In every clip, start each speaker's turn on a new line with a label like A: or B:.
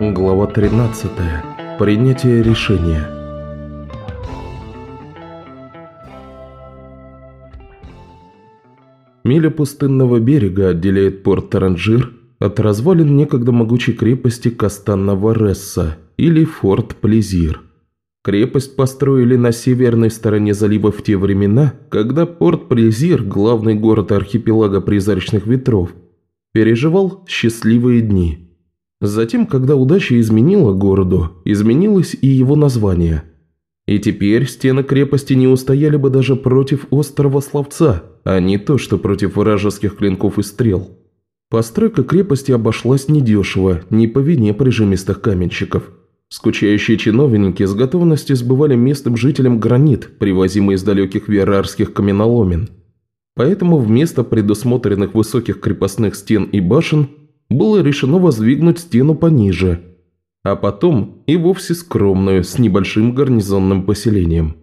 A: Глава 13. Принятие решения. Миля пустынного берега отделяет порт Таранжир от развалин некогда могучей крепости Кастанна-Варесса или Форт Плезир. Крепость построили на северной стороне залива в те времена, когда порт Плезир, главный город архипелага призрачных ветров, переживал счастливые дни – Затем, когда удача изменила городу, изменилось и его название. И теперь стены крепости не устояли бы даже против острова Словца, а не то, что против вражеских клинков и стрел. Постройка крепости обошлась недешево, не по вине прижимистых каменщиков. Скучающие чиновники с готовностью сбывали местным жителям гранит, привозимый из далеких верарских каменоломен. Поэтому вместо предусмотренных высоких крепостных стен и башен было решено воздвигнуть стену пониже, а потом и вовсе скромную, с небольшим гарнизонным поселением.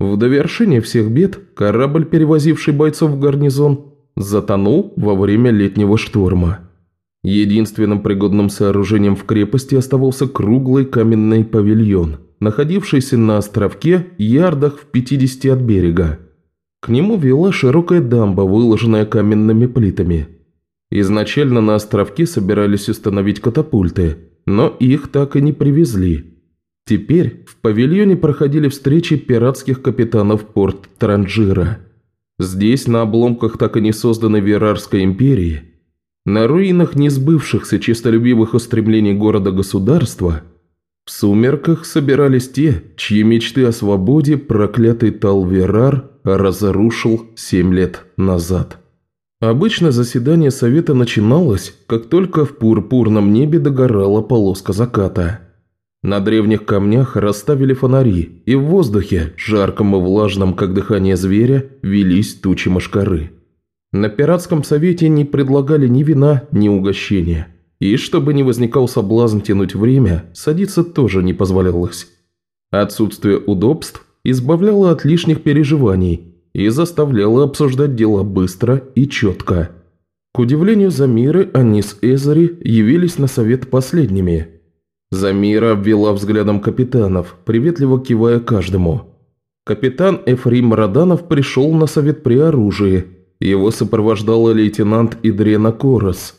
A: В довершение всех бед корабль, перевозивший бойцов в гарнизон, затонул во время летнего шторма. Единственным пригодным сооружением в крепости оставался круглый каменный павильон, находившийся на островке ярдах в 50 от берега. К нему вела широкая дамба, выложенная каменными плитами – Изначально на островке собирались установить катапульты, но их так и не привезли. Теперь в павильоне проходили встречи пиратских капитанов порт Транжира. Здесь, на обломках так и не созданной Верарской империи, на руинах несбывшихся честолюбивых устремлений города-государства, в сумерках собирались те, чьи мечты о свободе проклятый Талверар разрушил семь лет назад. Обычно заседание совета начиналось, как только в пурпурном небе догорала полоска заката. На древних камнях расставили фонари, и в воздухе, жарком и влажном, как дыхание зверя, велись тучи мошкары. На пиратском совете не предлагали ни вина, ни угощения. И чтобы не возникал соблазн тянуть время, садиться тоже не позволялось. Отсутствие удобств избавляло от лишних переживаний – и заставляла обсуждать дела быстро и четко. К удивлению Замиры, они с Эзари явились на совет последними. Замира обвела взглядом капитанов, приветливо кивая каждому. Капитан Эфрим Раданов пришел на совет при оружии. Его сопровождала лейтенант Идрена Корос.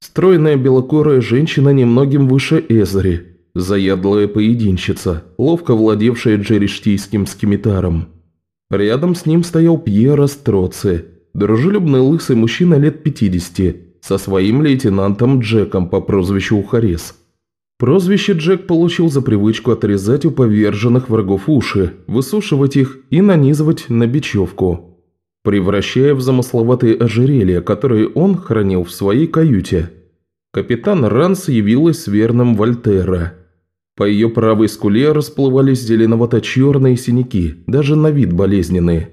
A: Стройная белокорая женщина немногим выше Эзари, заядлая поединщица, ловко владевшая джериштийским скимитаром. Рядом с ним стоял Пьеро Строци, дружелюбный лысый мужчина лет 50, со своим лейтенантом Джеком по прозвищу Ухарес. Прозвище Джек получил за привычку отрезать у поверженных врагов уши, высушивать их и нанизывать на бечевку, превращая в замысловатые ожерелья, которые он хранил в своей каюте. Капитан Ранс явилась с верным Вольтера – по ее правой скуле расплывались зеленовато-черные синяки, даже на вид болезненные.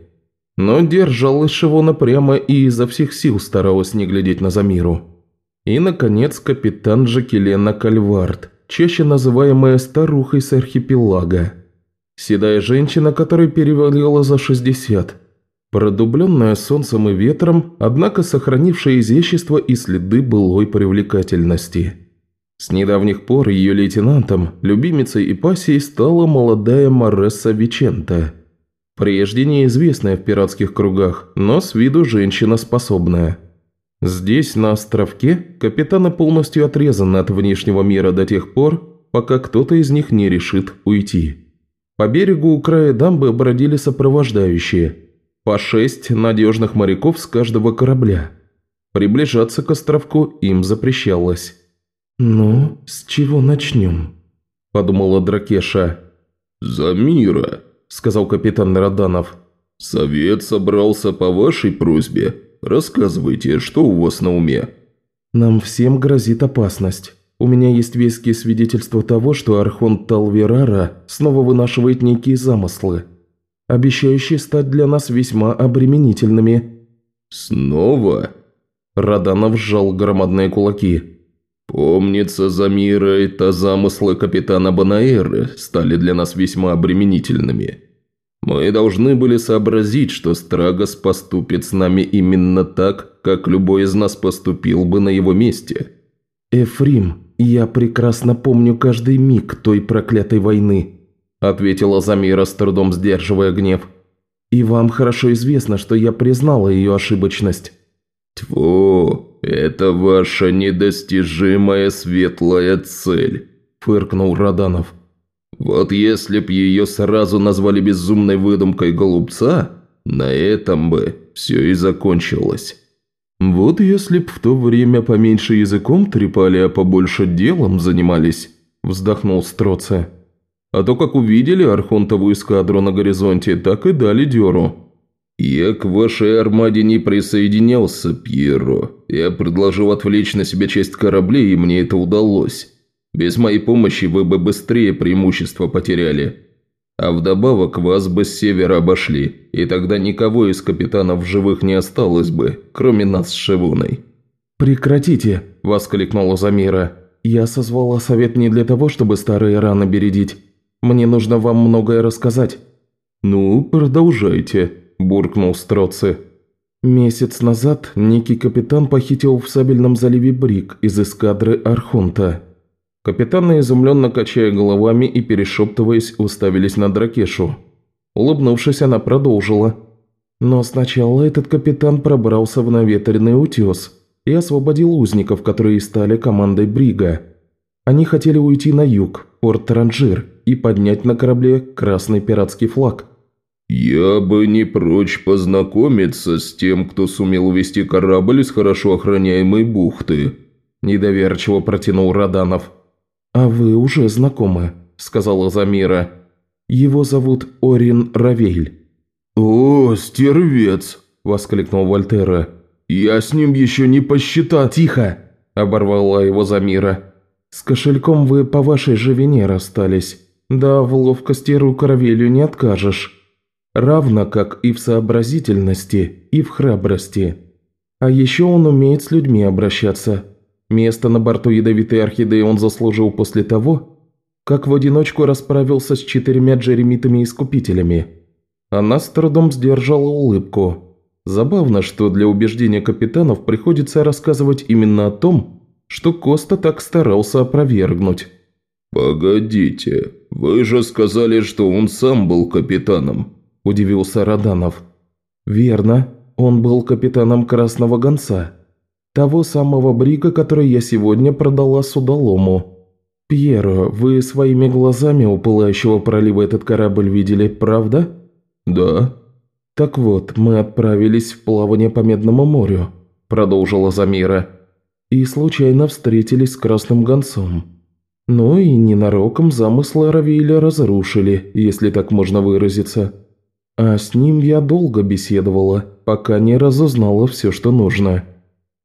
A: Но держалась Шивона прямо и изо всех сил старалась не глядеть на Замиру. И, наконец, капитан Жакелена Кальвард, чаще называемая старухой с архипелага. Седая женщина, которая перевалила за 60. Продубленная солнцем и ветром, однако сохранившая изящество и следы былой привлекательности. С недавних пор ее лейтенантом, любимицей и пассией стала молодая Маресса Вичента. Прежде неизвестная в пиратских кругах, но с виду женщина способная. Здесь, на островке, капитаны полностью отрезаны от внешнего мира до тех пор, пока кто-то из них не решит уйти. По берегу у края дамбы бродили сопровождающие. По шесть надежных моряков с каждого корабля. Приближаться к островку им запрещалось. «Ну, с чего начнем?» – подумала Дракеша.
B: «За мира», – сказал капитан Роданов. «Совет собрался по вашей просьбе. Рассказывайте, что у вас на уме?»
A: «Нам всем грозит опасность. У меня есть веские свидетельства того, что Архон Талверара снова вынашивает некие замыслы, обещающие стать для нас весьма обременительными».
B: «Снова?»
A: Роданов сжал громадные кулаки.
B: «Помнится, Замира это замыслы капитана Банаэры стали для нас весьма обременительными. Мы должны были сообразить, что Страгос поступит с нами именно так, как любой из нас поступил бы на его месте».
A: «Эфрим, «Я прекрасно помню каждый миг той проклятой войны», ответила Замира, с трудом сдерживая гнев. «И вам хорошо известно, что я признала ее ошибочность».
B: «Тьфу, это ваша недостижимая светлая цель», – фыркнул Роданов. «Вот если б ее сразу назвали безумной выдумкой голубца, на этом бы все и закончилось».
A: «Вот если б в то время поменьше языком трепали, а побольше делом занимались», – вздохнул Строце. «А то, как увидели Архонтову эскадру на горизонте, так и дали дёру».
B: «Я к вашей армаде не присоединялся, Пьеро. Я предложил отвлечь на себя часть кораблей, и мне это удалось. Без моей помощи вы бы быстрее преимущество потеряли. А вдобавок вас бы с севера обошли, и тогда никого из капитанов живых не осталось бы, кроме нас с Шивуной».
A: «Прекратите!» – воскликнула Замира. «Я созвала совет не для того, чтобы старые раны бередить. Мне нужно вам многое рассказать».
B: «Ну, продолжайте», буркнул Строци.
A: Месяц назад некий капитан похитил в Сабельном заливе Брик из эскадры Архонта. Капитаны, изумленно качая головами и перешептываясь, уставились на Дракешу. Улыбнувшись, она продолжила. Но сначала этот капитан пробрался в наветренный утес и освободил узников, которые стали командой Брига. Они хотели уйти на юг, порт Ранжир, и поднять на корабле красный пиратский флаг.
B: «Я бы не прочь познакомиться с тем, кто сумел увести корабль из хорошо охраняемой бухты», – недоверчиво протянул Раданов.
A: «А вы уже знакомы», – сказала Замира. «Его зовут Орин Равель».
B: «О, стервец!» – воскликнул Вольтера. «Я с ним еще не посчитал».
A: «Тихо!» – оборвала его Замира. «С кошельком вы по вашей же вине расстались. Да, в ловкости рук Равелю не откажешь» равно как и в сообразительности, и в храбрости. А еще он умеет с людьми обращаться. Место на борту ядовитой орхидеи он заслужил после того, как в одиночку расправился с четырьмя джеремитами-искупителями. Она с трудом сдержала улыбку. Забавно, что для убеждения капитанов приходится рассказывать именно о том, что Коста так старался опровергнуть.
B: «Погодите, вы же сказали, что он сам был капитаном», –
A: удивился Роданов. «Верно, он был капитаном Красного Гонца, того самого брига, который я сегодня продала судолому. Пьеро, вы своими глазами у пылающего пролива этот корабль видели, правда?»
B: «Да».
A: «Так вот, мы отправились в плавание по Медному морю», – продолжила Замира, – «и случайно встретились с Красным Гонцом». Ну и ненароком замыслы Равиля разрушили, если так можно выразиться. А с ним я долго беседовала, пока не разузнала все, что нужно.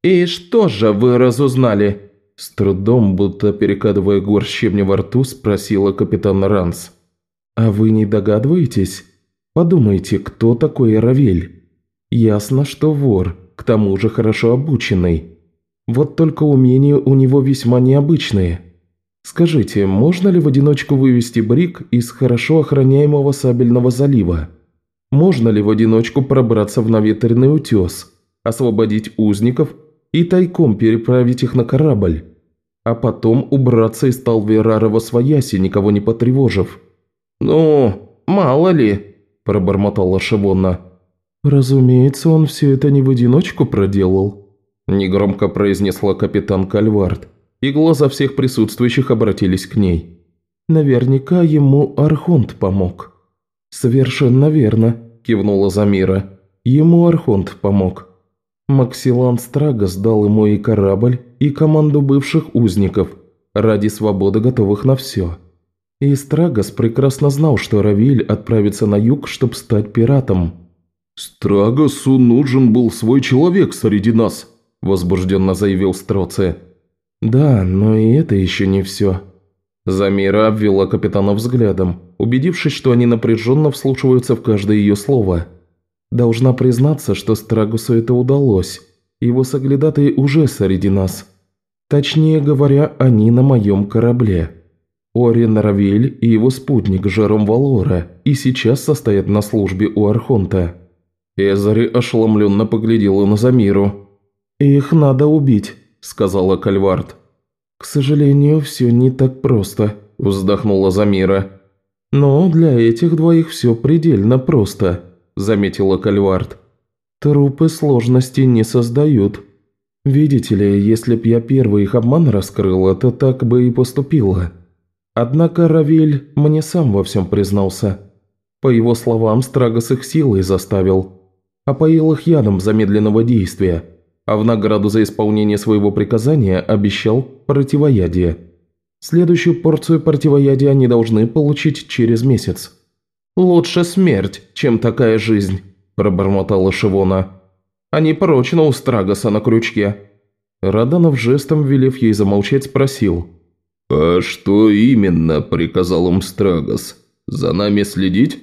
A: «И что же вы разузнали?» С трудом, будто перекадывая горсть щебня во рту, спросила капитан Ранс. «А вы не догадываетесь? Подумайте, кто такой Равель? Ясно, что вор, к тому же хорошо обученный. Вот только умения у него весьма необычные. Скажите, можно ли в одиночку вывести Брик из хорошо охраняемого сабельного залива?» Можно ли в одиночку пробраться в наветренный утес, освободить узников и тайком переправить их на корабль, а потом убраться из Талверара во свояси, никого не потревожив? «Ну, мало ли», – пробормотала Шивонна. «Разумеется, он все это не в одиночку проделал», – негромко произнесла капитан Кальвард, и глаза всех присутствующих обратились к ней. «Наверняка ему Архонт помог». «Совершенно верно», – кивнула Замира. «Ему Архонт помог. Максилан Страгос дал ему и корабль, и команду бывших узников, ради свободы готовых на все. И Страгос прекрасно знал, что Равиль отправится на юг, чтобы стать пиратом».
B: «Страгосу нужен был свой человек среди нас», – возбужденно заявил Строце.
A: «Да, но и это еще не все», Замира обвела капитана взглядом, убедившись, что они напряженно вслушиваются в каждое ее слово. «Должна признаться, что Страгусу это удалось. Его соглядатые уже среди нас. Точнее говоря, они на моем корабле. Орин Равель и его спутник Жером Валора и сейчас состоят на службе у Архонта». Эзари ошеломленно поглядела на Замиру. «Их надо убить», – сказала Кальвард. «К сожалению, все не так просто», – вздохнула Замира. «Но для этих двоих все предельно просто», – заметила Кальвард. «Трупы сложности не создают. Видите ли, если б я первый их обман раскрыла, то так бы и поступила. Однако Равиль мне сам во всем признался. По его словам, Страгос их силой заставил. Опоил их ядом замедленного действия, а в награду за исполнение своего приказания обещал противоядие. Следующую порцию противоядия они должны получить через месяц. «Лучше смерть, чем такая жизнь», – пробормотала Шивона. «Они прочно у Страгоса на крючке». Раданов жестом, велев ей замолчать, спросил.
B: «А что именно?» – приказал им Страгос. «За нами следить?»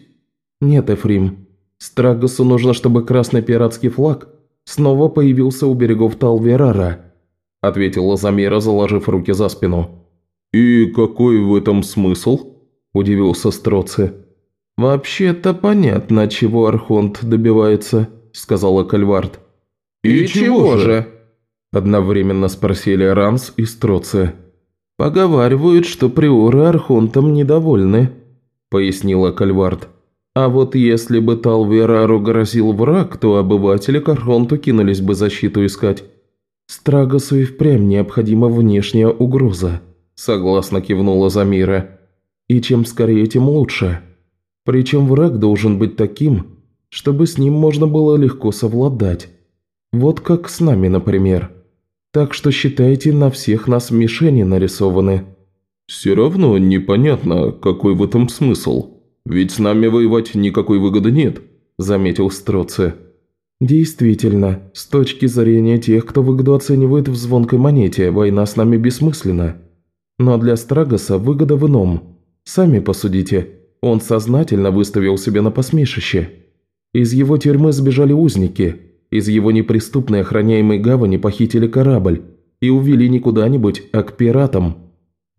A: «Нет, Эфрим. Страгосу нужно, чтобы красный пиратский флаг снова появился у берегов Талверара», – ответила Замира, заложив руки за спину.
B: «И какой в этом смысл?» – удивился Строци.
A: «Вообще-то понятно, чего Архонт добивается», – сказала Кальвард.
B: «И, и чего же?»
A: – одновременно спросили Ранс и Строци. «Поговаривают, что приоры Архонтом недовольны», – пояснила Кальвард. «А вот если бы Талверару грозил враг, то обыватели к кинулись бы защиту искать. Страгосу и впрямь необходима внешняя угроза». – согласно кивнула Замира. «И чем скорее, тем лучше. Причем враг должен быть таким, чтобы с ним можно было легко совладать. Вот как с нами, например. Так что считайте, на всех нас мишени нарисованы».
B: «Все равно непонятно, какой в этом смысл. Ведь с нами воевать никакой выгоды нет», – заметил Строце.
A: «Действительно, с точки зрения тех, кто выгоду оценивает в звонкой монете, война с нами бессмысленна. Но для Страгоса выгода в ином. Сами посудите, он сознательно выставил себя на посмешище. Из его тюрьмы сбежали узники, из его неприступной охраняемой гавани похитили корабль и увели не куда-нибудь, а к пиратам.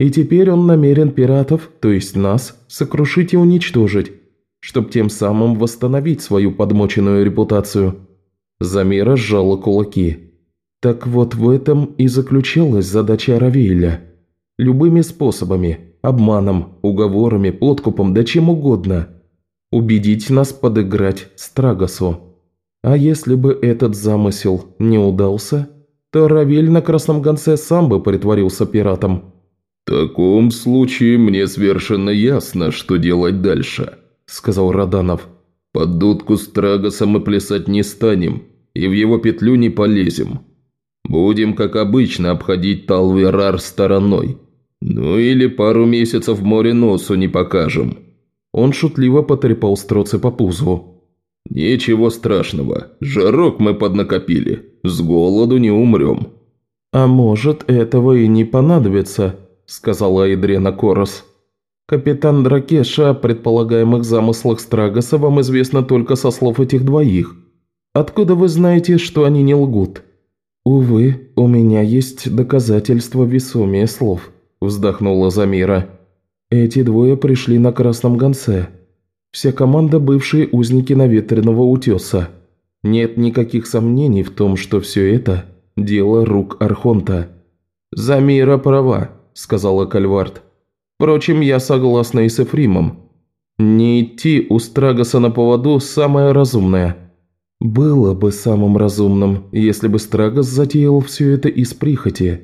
A: И теперь он намерен пиратов, то есть нас, сокрушить и уничтожить, чтобы тем самым восстановить свою подмоченную репутацию. Замира сжала кулаки. Так вот в этом и заключалась задача Равейля – Любыми способами – обманом, уговорами, подкупом, да чем угодно. Убедить нас подыграть Страгосу. А если бы этот замысел не удался, то Равель на Красном Гонце сам бы притворился пиратом.
B: «В таком случае мне совершенно ясно, что делать дальше», – сказал Роданов. «Под дудку Страгоса мы плясать не станем и в его петлю не полезем. Будем, как обычно, обходить Талверар стороной. Ну или пару месяцев море носу не покажем».
A: Он шутливо потрепал Строцы по пузу.
B: «Ничего страшного. Жарок мы поднакопили. С голоду не умрем».
A: «А может, этого и не понадобится», – сказала Айдрена Корос. «Капитан Дракеша о предполагаемых замыслах Страгоса вам известно только со слов этих двоих. Откуда вы знаете, что они не лгут?» «Увы, у меня есть доказательства весомее слов», – вздохнула Замира. «Эти двое пришли на Красном Гонце. Вся команда – бывшие узники наветренного утеса. Нет никаких сомнений в том, что все это – дело рук Архонта». «Замира права», – сказала Кальвард. «Впрочем, я согласна и с Эфримом. Не идти у Страгоса на поводу – самое разумное». «Было бы самым разумным, если бы Страгос затеял все это из прихоти.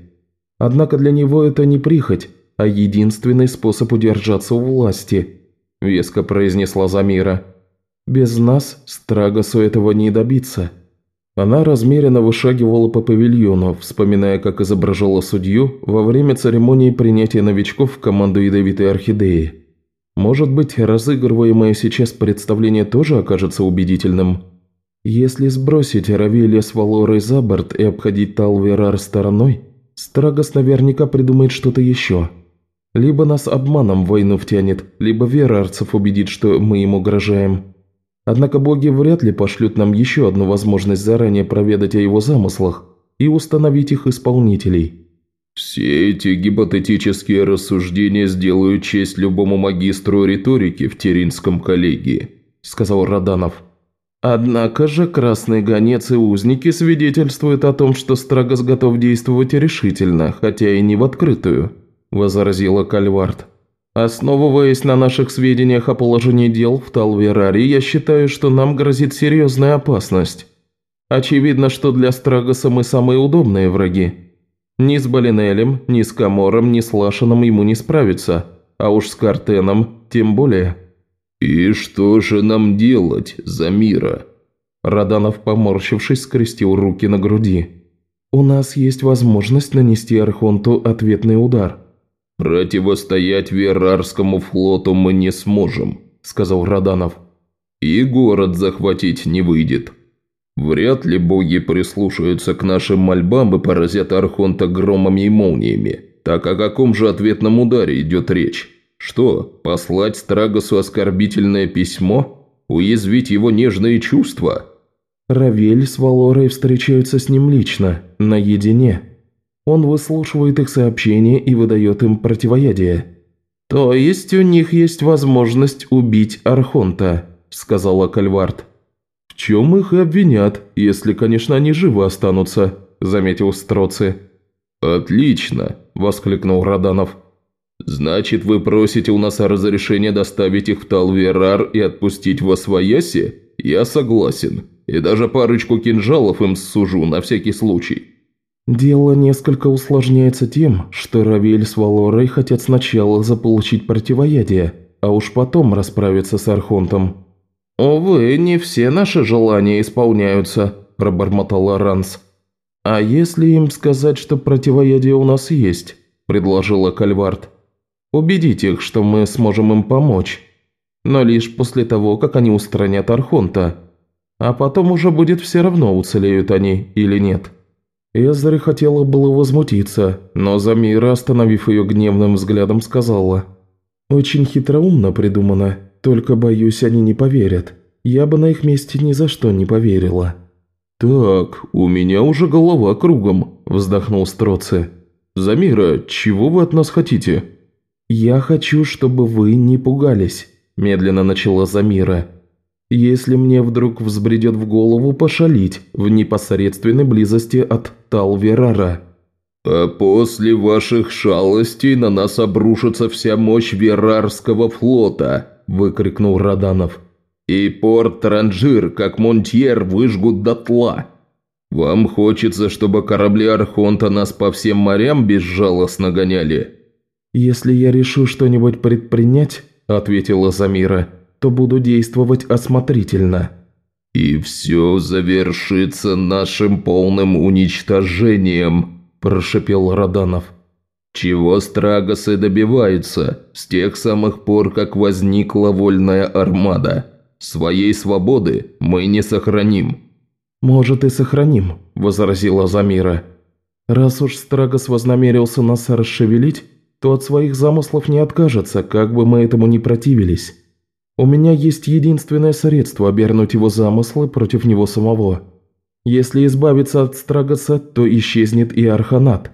A: Однако для него это не прихоть, а единственный способ удержаться у власти», – веско произнесла Замира. «Без нас Страгосу этого не добиться». Она размеренно вышагивала по павильону, вспоминая, как изображала судью во время церемонии принятия новичков в команду Ядовитой Орхидеи. Может быть, разыгрываемое сейчас представление тоже окажется убедительным. Если сбросить Равелия с Валорой за борт и обходить Талверар стороной, Страгос наверняка придумает что-то еще. Либо нас обманом в войну втянет, либо верарцев убедит, что мы им угрожаем. Однако боги вряд ли пошлют нам еще одну возможность заранее проведать о его замыслах и установить их исполнителей.
B: «Все эти гипотетические рассуждения сделают честь любому магистру риторики в Теринском коллегии», – сказал Роданов.
A: Однако же красный гонец и узники свидетельствуют о том, что Страгос готов действовать решительно, хотя и не в открытую», – возразила Кальвард. «Основываясь на наших сведениях о положении дел в Талвераре, я считаю, что нам грозит серьезная опасность. Очевидно, что для Страгоса мы самые удобные враги. Ни с Балинелем, ни с Камором, ни с Лашином ему не справиться, а уж с Картеном тем более».
B: «И что же нам делать, Замира?»
A: Раданов, поморщившись, скрестил руки на груди. «У нас есть возможность нанести Архонту ответный удар».
B: «Противостоять Верарскому флоту мы не сможем», – сказал Раданов. «И город захватить не выйдет. Вряд ли боги прислушаются к нашим мольбам и поразят Архонта громами и молниями. Так о каком же ответном ударе идет речь?» Что, послать Страгосу оскорбительное письмо? Уязвить его нежные чувства?
A: Равель с Валорой встречаются с ним лично, наедине. Он выслушивает их сообщения и выдает им противоядие. «То есть у них есть возможность убить Архонта», – сказала Кальвард. «В чем их обвинят, если, конечно, они живы останутся», – заметил Строци.
B: «Отлично», – воскликнул Раданов. «Значит, вы просите у нас разрешения доставить их в Талверар и отпустить в Освояси? Я согласен. И даже парочку кинжалов им сужу на всякий случай».
A: «Дело несколько усложняется тем, что Равель с Валорой хотят сначала заполучить противоядие, а уж потом расправиться с Архонтом». «Увы, не все наши желания исполняются», – пробормотал Ранс. «А если им сказать, что противоядие у нас есть?» – предложила Кальвард. Убедить их, что мы сможем им помочь. Но лишь после того, как они устранят Архонта. А потом уже будет все равно, уцелеют они или нет». Эзри хотела было возмутиться, но Замира, остановив ее гневным взглядом, сказала. «Очень хитроумно придумано, только, боюсь, они не поверят. Я бы на их месте ни за что не поверила».
B: «Так, у меня уже голова кругом», – вздохнул Строци. «Замира, чего вы от нас хотите?»
A: «Я хочу, чтобы вы не пугались», – медленно начала Замира. «Если мне вдруг взбредет в голову пошалить в непосредственной близости от Талверара».
B: «А после ваших шалостей на нас обрушится вся мощь Верарского флота», – выкрикнул Раданов. «И порт Транжир, как Монтьер, выжгут дотла. Вам хочется, чтобы корабли Архонта нас по всем морям безжалостно гоняли?»
A: «Если я решу что-нибудь предпринять», – ответила Замира, – «то буду действовать осмотрительно».
B: «И все завершится нашим полным уничтожением», – прошепел Роданов. «Чего Страгосы добиваются с тех самых пор, как возникла вольная армада? Своей свободы мы не сохраним».
A: «Может, и сохраним», – возразила Замира. «Раз уж Страгос вознамерился нас расшевелить, то от своих замыслов не откажется, как бы мы этому ни противились. У меня есть единственное средство обернуть его замыслы против него самого. Если избавиться от Страгоса, то исчезнет и Арханат.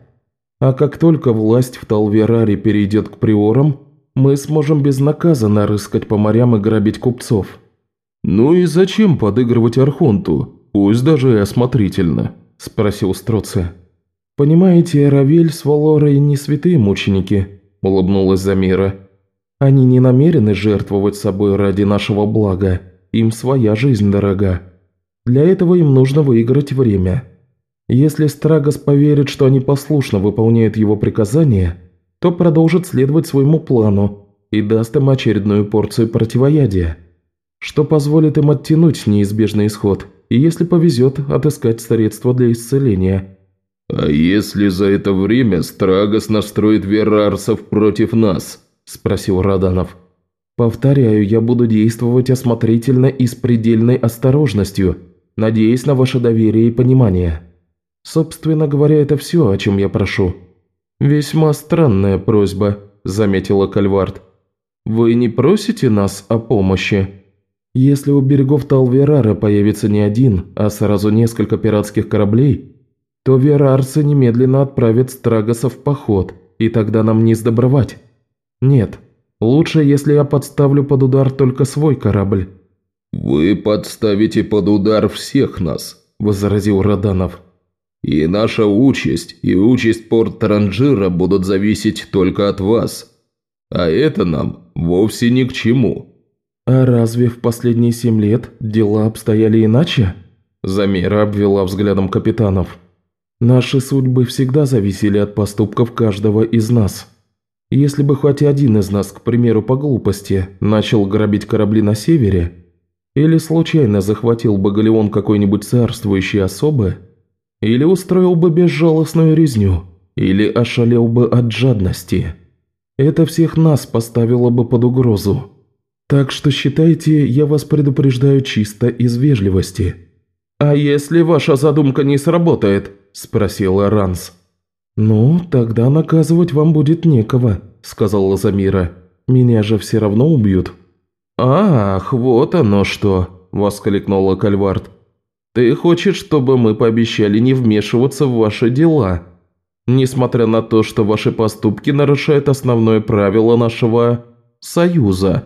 A: А как только власть в Талвераре перейдет к приорам, мы сможем безнаказанно рыскать по морям и грабить купцов».
B: «Ну и зачем подыгрывать Архонту, пусть даже и осмотрительно?» – спросил Строце.
A: «Понимаете, Равель с Валорой не святые мученики», – улыбнулась Замира. «Они не намерены жертвовать собой ради нашего блага. Им своя жизнь дорога. Для этого им нужно выиграть время. Если Страгос поверит, что они послушно выполняют его приказания, то продолжит следовать своему плану и даст им очередную порцию противоядия, что позволит им оттянуть неизбежный исход и, если повезет, отыскать средства для исцеления».
B: «А если за это время Страгос настроит верарсов против нас?» – спросил Раданов.
A: «Повторяю, я буду действовать осмотрительно и с предельной осторожностью, надеясь на ваше доверие и понимание. Собственно говоря, это все, о чем я прошу». «Весьма странная просьба», – заметила Кальвард. «Вы не просите нас о помощи?» «Если у берегов Талверара появится не один, а сразу несколько пиратских кораблей», то верарцы немедленно отправят Страгоса в поход, и тогда нам не сдобровать. Нет, лучше, если я подставлю под удар только свой корабль».
B: «Вы подставите под удар всех нас», – возразил Роданов. «И наша участь, и участь порт Таранжира будут зависеть только от вас. А это нам вовсе ни к чему».
A: «А разве в последние семь лет дела обстояли иначе?» Замера обвела взглядом капитанов. «Наши судьбы всегда зависели от поступков каждого из нас. Если бы хоть один из нас, к примеру, по глупости, начал грабить корабли на севере, или случайно захватил бы галеон какой-нибудь царствующей особы, или устроил бы безжалостную резню, или ошалел бы от жадности, это всех нас поставило бы под угрозу. Так что считайте, я вас предупреждаю чисто из вежливости». «А если ваша задумка не сработает?» – спросила Ранс. «Ну, тогда наказывать вам будет некого», – сказала Замира. «Меня же все равно убьют». «Ах, вот оно что!» – воскликнула Кальвард. «Ты хочешь, чтобы мы пообещали не вмешиваться в ваши дела, несмотря на то, что ваши поступки нарушают основное правило нашего союза?»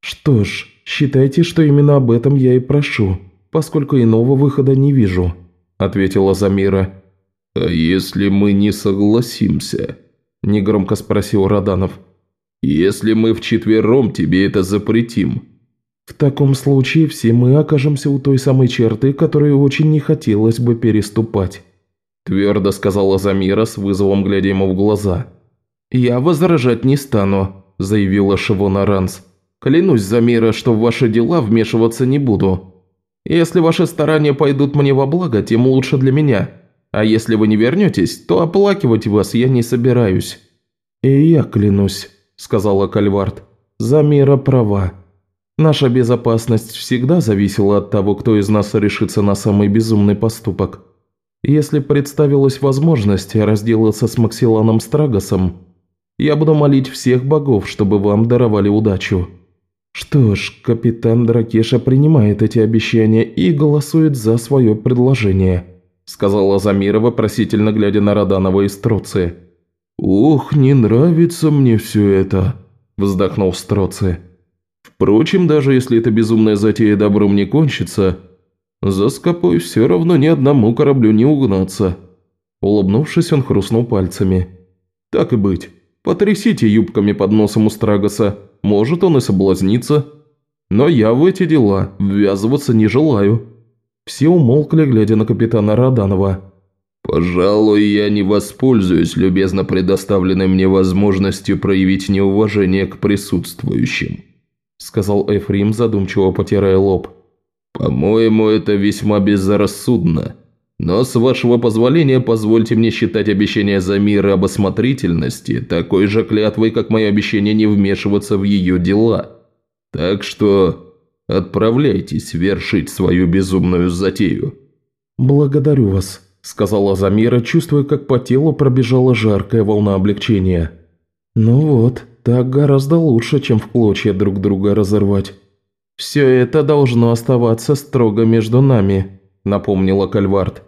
A: «Что ж, считайте, что именно об этом я и прошу, поскольку иного выхода не вижу», – ответила Замира.
B: «А если мы не согласимся?» – негромко спросил Роданов. «Если мы вчетвером тебе это запретим?»
A: «В таком случае все мы окажемся у той самой черты, которую очень не хотелось бы переступать», – твердо сказала Замира с вызовом, глядя ему в глаза. «Я возражать не стану», – заявила Шивона Ранс. Клянусь за мира, что в ваши дела вмешиваться не буду. Если ваши старания пойдут мне во благо, тем лучше для меня. А если вы не вернетесь, то оплакивать вас я не собираюсь». «И я клянусь», – сказала Кальвард. «За мира права. Наша безопасность всегда зависела от того, кто из нас решится на самый безумный поступок. Если представилась возможность разделаться с Максиланом Страгосом, я буду молить всех богов, чтобы вам даровали удачу». Что ж, капитан Дракеша принимает эти обещания и голосует за свое предложение, сказала Замира, вопросительно глядя на Роданова и Строци. «Ох, не нравится мне все это», – вздохнул Строци. «Впрочем, даже если эта безумная затея добром не кончится, за скопой все равно ни одному кораблю не угнаться». Улыбнувшись, он хрустнул пальцами. «Так и быть, потрясите юбками под носом у Страгоса, может, он и соблазнится. Но я в эти дела ввязываться не желаю». Все умолкли, глядя на капитана Раданова.
B: «Пожалуй, я не воспользуюсь любезно предоставленной мне возможностью проявить неуважение к присутствующим», сказал Эфрим, задумчиво потирая лоб. «По-моему, это весьма безрассудно. Но, с вашего позволения, позвольте мне считать обещание за мир об осмотрительности такой же клятвой, как мое обещание не вмешиваться в ее дела. Так что отправляйтесь вершить свою безумную затею».
A: «Благодарю вас», – сказала Замира, чувствуя, как по телу пробежала жаркая волна облегчения. «Ну вот, так гораздо лучше, чем в клочья друг друга разорвать». «Все это должно оставаться строго между нами», – напомнила Кальвард.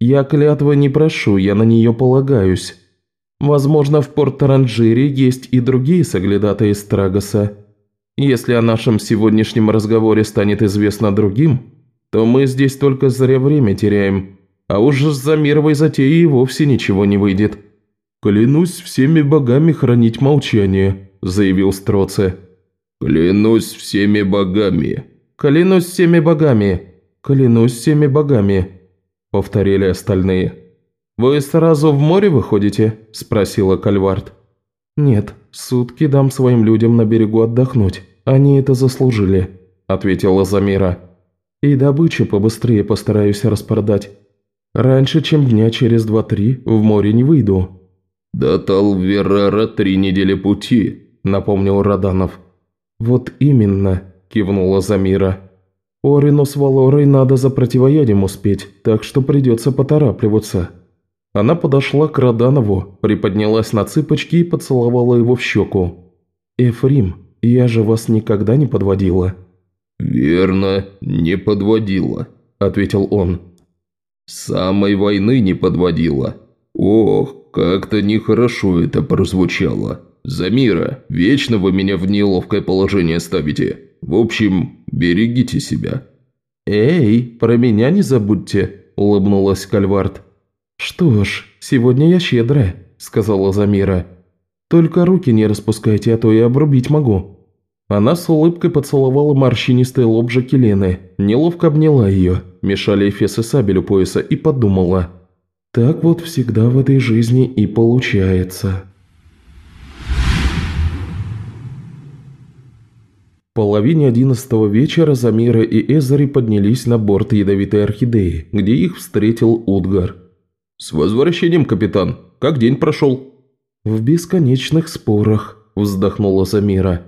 A: Я клятвы не прошу, я на нее полагаюсь. Возможно, в Порт-Таранжире есть и другие соглядатые Страгоса. Если о нашем сегодняшнем разговоре станет известно другим, то мы здесь только зря время теряем, а уж за мировой затеей и вовсе ничего не выйдет». «Клянусь всеми богами хранить молчание», – заявил Строце.
B: «Клянусь всеми богами».
A: «Клянусь всеми богами». «Клянусь всеми богами» повторили остальные. «Вы сразу в море выходите?» – спросила Кальвард. «Нет, сутки дам своим людям на берегу отдохнуть. Они это заслужили», – ответила Замира. «И добычу побыстрее постараюсь распродать. Раньше, чем дня через два-три, в море не выйду».
B: «До Талверара три недели пути», – напомнил Роданов.
A: «Вот именно», – кивнула Замира. Орину с Валорой надо за противоядием успеть, так что придется поторапливаться». Она подошла к Роданову, приподнялась на цыпочки и поцеловала его в щеку. «Эфрим, я же вас никогда не подводила».
B: «Верно, не подводила», – ответил он. «Самой войны не подводила. Ох, как-то нехорошо это прозвучало. Замира, вечно вы меня в неловкое положение ставите. В общем, Берегите себя».
A: «Эй, про меня не забудьте», – улыбнулась Кальвард. «Что ж, сегодня я щедрая», – сказала Замира. «Только руки не распускайте, а то я обрубить могу». Она с улыбкой поцеловала морщинистый лоб Жакелены, неловко обняла ее, мешали эфес и пояса и подумала. «Так вот всегда в этой жизни и получается». В половине одиннадцатого вечера Замира и Эзари поднялись на борт ядовитой орхидеи, где их встретил Удгар.
B: «С возвращением, капитан! Как день прошел?»
A: «В бесконечных спорах», – вздохнула Замира.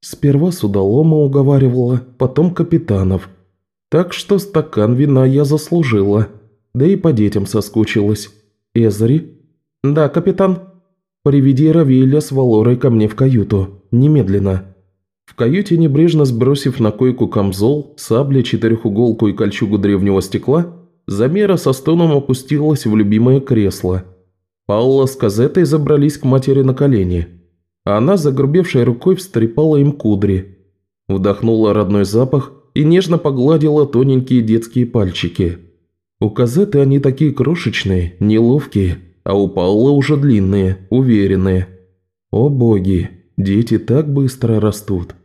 A: «Сперва судолома уговаривала, потом капитанов. Так что стакан вина я заслужила. Да и по детям соскучилась. Эзари?» «Да, капитан». «Приведи Равиля с Валорой ко мне в каюту. Немедленно». В каюте, небрежно сбросив на койку камзол, сабли, четырехуголку и кольчугу древнего стекла, Замера со стоном опустилась в любимое кресло. Паула с Казетой забрались к матери на колени. Она, загрубевшей рукой, встрепала им кудри. Вдохнула родной запах и нежно погладила тоненькие детские пальчики. У Казеты они такие крошечные, неловкие, а у Паула уже длинные, уверенные. О боги, дети так быстро растут.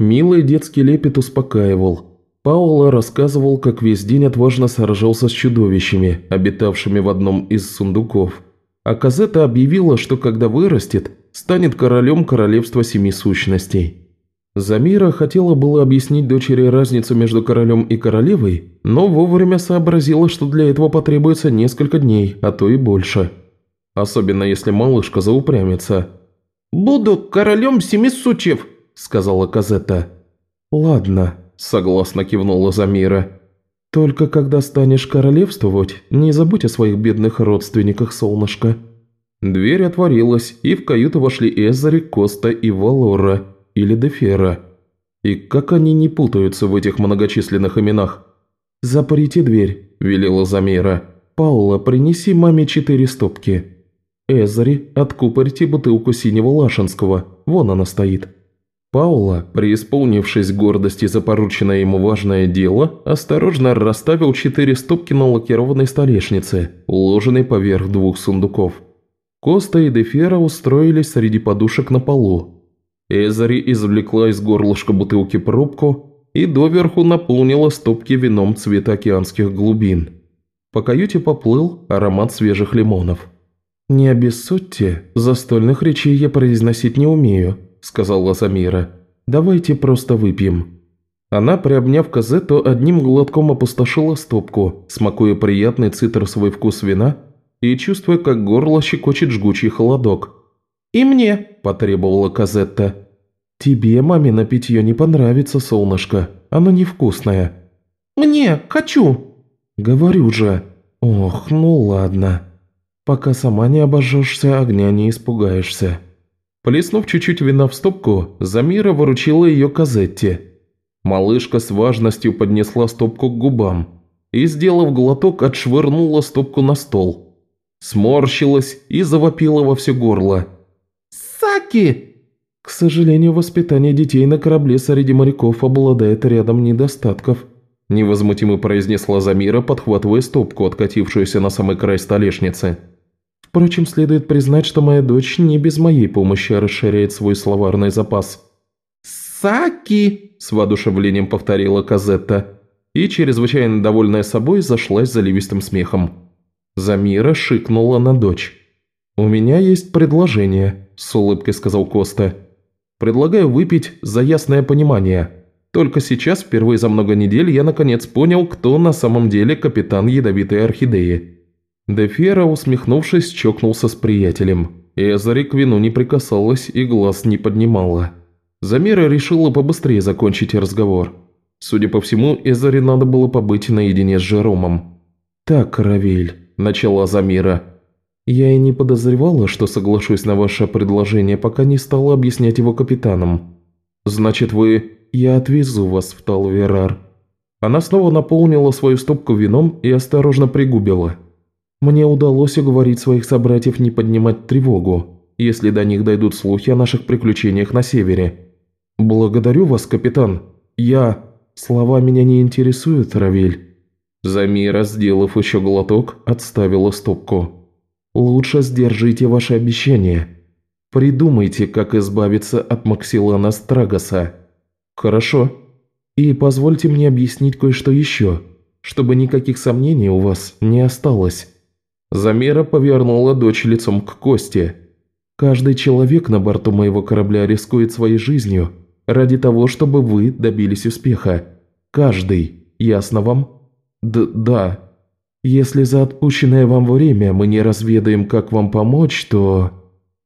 A: Милый детский лепет успокаивал. Паула рассказывал, как весь день отважно сражался с чудовищами, обитавшими в одном из сундуков. А Казета объявила, что когда вырастет, станет королем королевства семи сущностей. Замира хотела было объяснить дочери разницу между королем и королевой, но вовремя сообразила, что для этого потребуется несколько дней, а то и больше. Особенно если малышка заупрямится. «Буду королем семи сучьев», сказала Казетта. «Ладно», – согласно кивнула Замира. «Только когда станешь королевствовать, не забудь о своих бедных родственниках, солнышко». Дверь отворилась, и в каюту вошли Эзари, Коста и Валора, или Дефера. И как они не путаются в этих многочисленных именах? «Заприте дверь», – велела Замира. «Паула, принеси маме четыре стопки». «Эзари, откупорьте бутылку синего лашинского, вон она стоит». Паула, преисполнившись гордости за порученное ему важное дело, осторожно расставил четыре стопки на лакированной столешнице, уложенной поверх двух сундуков. Коста и Дефера устроились среди подушек на полу. Эзари извлекла из горлышка бутылки пробку и доверху наполнила стопки вином цвета океанских глубин. По каюте поплыл аромат свежих лимонов. «Не обессудьте, застольных речей я произносить не умею», – сказала Самира. «Давайте просто выпьем». Она, приобняв Казету, одним глотком опустошила стопку, смакуя приятный цитрусовый вкус вина и чувствуя, как горло щекочет жгучий холодок. «И мне!» – потребовала Казетта. «Тебе мамино питье не понравится, солнышко. Оно невкусное». «Мне! Хочу!» «Говорю же. Ох, ну ладно. Пока сама не обожжешься, огня не испугаешься». Плеснув чуть-чуть вина в стопку, Замира выручила ее Казетте. Малышка с важностью поднесла стопку к губам и, сделав глоток, отшвырнула стопку на стол. Сморщилась и завопила во все горло. «Саки!» К сожалению, воспитание детей на корабле среди моряков обладает рядом недостатков, невозмутимо произнесла Замира, подхватывая стопку, откатившуюся на самый край столешницы. Впрочем, следует признать, что моя дочь не без моей помощи расширяет свой словарный запас. «Саки!» – с воодушевлением повторила Казетта. И, чрезвычайно довольная собой, зашлась заливистым смехом. Замира шикнула на дочь. «У меня есть предложение», – с улыбкой сказал Коста. «Предлагаю выпить за ясное понимание. Только сейчас, впервые за много недель, я наконец понял, кто на самом деле капитан ядовитой орхидеи». Дефера, усмехнувшись, чокнулся с приятелем. Эзари к вину не прикасалась и глаз не поднимала. Замира решила побыстрее закончить разговор. Судя по всему, Эзари надо было побыть наедине с Жеромом. «Так, Равель», – начала Замира. «Я и не подозревала, что соглашусь на ваше предложение, пока не стала объяснять его капитанам. Значит, вы... Я отвезу вас в Талверар». Она снова наполнила свою стопку вином и осторожно пригубила – мне удалось уговорить своих собратьев не поднимать тревогу, если до них дойдут слухи о наших приключениях на севере. Благодарю вас, капитан. Я... Слова меня не интересуют, Равель». Замира, сделав еще глоток, отставила стопку. «Лучше сдержите ваши обещания. Придумайте, как избавиться от Максилана Страгоса». «Хорошо. И позвольте мне объяснить кое-что еще, чтобы никаких сомнений у вас не осталось». Замира повернула дочь лицом к Косте. «Каждый человек на борту моего корабля рискует своей жизнью ради того, чтобы вы добились успеха. Каждый. Ясно вам? Д да. Если за отпущенное вам время мы не разведаем, как вам помочь, то...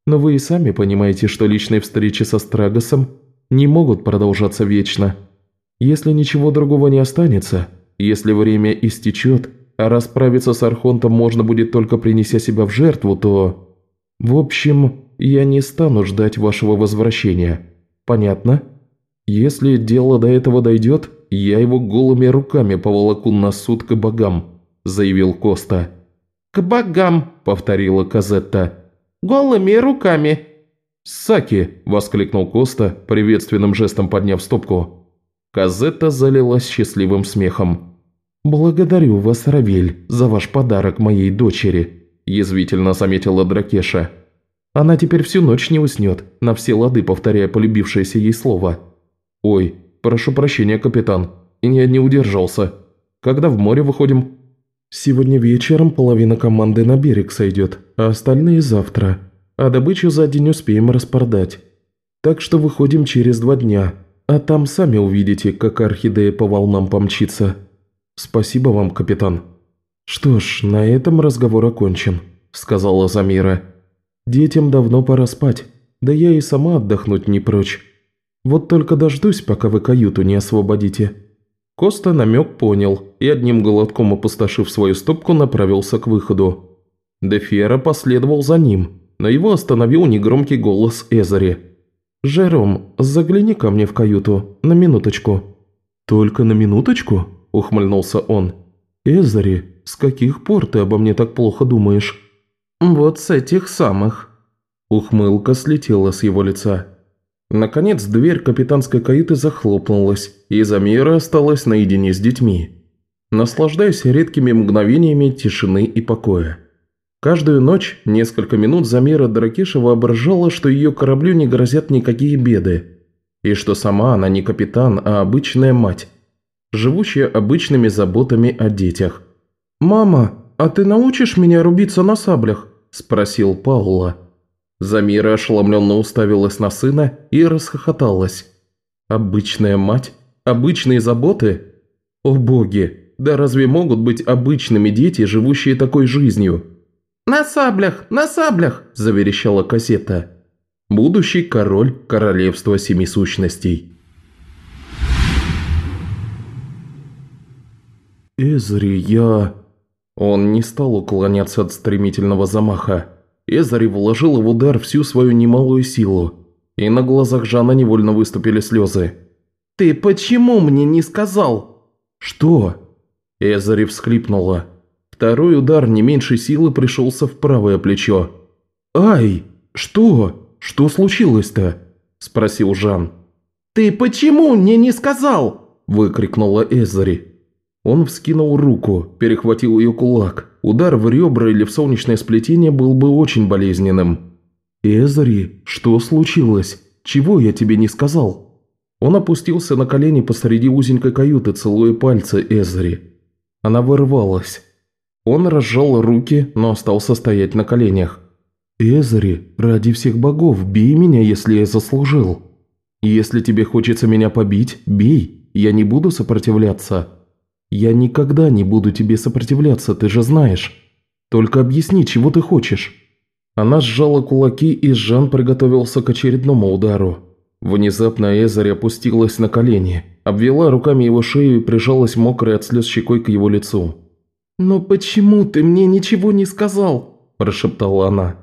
A: Но вы и сами понимаете, что личные встречи со Страгосом не могут продолжаться вечно. Если ничего другого не останется, если время истечет, а расправиться с Архонтом можно будет только принеся себя в жертву, то... В общем, я не стану ждать вашего возвращения. Понятно?» Если дело до этого дойдет, я его голыми руками поволоку на суд к богам», – заявил Коста. «К богам», – повторила Казетта. «Голыми руками». «Саки!» – воскликнул Коста, приветственным жестом подняв стопку. Казетта залилась счастливым смехом. «Благодарю вас, Равель, за ваш подарок моей дочери», – язвительно заметила Дракеша. «Она теперь всю ночь не уснет, на все лады повторяя полюбившееся ей слово». «Ой, прошу прощения, капитан, я не удержался. Когда в море выходим?» «Сегодня вечером половина команды на берег сойдет, а остальные завтра. А добычу за день успеем распродать. Так что выходим через два дня, а там сами увидите, как орхидея по волнам помчится. Спасибо вам, капитан». «Что ж, на этом разговор окончен», – сказала Замира. «Детям давно пора спать, да я и сама отдохнуть не прочь». Вот только дождусь, пока вы каюту не освободите». Коста намек понял и одним глотком опустошив свою стопку направился к выходу. Дефера последовал за ним, но его остановил негромкий голос Эзари. «Жером, загляни ко мне в каюту, на минуточку». «Только на минуточку?» – ухмыльнулся он. «Эзари, с каких пор ты обо мне так плохо думаешь?» «Вот с этих самых». Ухмылка слетела с его лица. Наконец, дверь капитанской каюты захлопнулась, и Замира осталась наедине с детьми, наслаждаясь редкими мгновениями тишины и покоя. Каждую ночь, несколько минут Замира Дракеша воображала, что ее кораблю не грозят никакие беды, и что сама она не капитан, а обычная мать, живущая обычными заботами о детях. «Мама, а ты научишь меня рубиться на саблях?» – спросил Паула. Замира ошеломленно уставилась на сына и расхохоталась. «Обычная мать? Обычные заботы? О боги, да разве могут быть обычными дети, живущие такой жизнью?» «На саблях, на саблях!» – заверещала кассета. Будущий король королевства семи сущностей. «Эзри, я...» Он не стал уклоняться от стремительного замаха. Эзари вложила в удар всю свою немалую силу, и на глазах Жана невольно выступили слезы. «Ты почему мне не сказал?» «Что?» Эзари всхлипнула. Второй удар не меньшей силы пришелся в правое плечо. «Ай! Что? Что случилось-то?» – спросил Жан. «Ты почему мне не сказал?» – выкрикнула Эзари. Он вскинул руку, перехватил ее кулак. Удар в ребра или в солнечное сплетение был бы очень болезненным. «Эзри, что случилось? Чего я тебе не сказал?» Он опустился на колени посреди узенькой каюты, целуя пальцы Эзри. Она вырвалась. Он разжал руки, но остался стоять на коленях. «Эзри, ради всех богов, бей меня, если я заслужил. Если тебе хочется меня побить, бей, я не буду сопротивляться». «Я никогда не буду тебе сопротивляться, ты же знаешь. Только объясни, чего ты хочешь». Она сжала кулаки, и Жан приготовился к очередному удару. Внезапно Эзари опустилась на колени, обвела руками его шею и прижалась мокрой от слез щекой к его лицу. «Но почему ты мне ничего не сказал?» – прошептала она.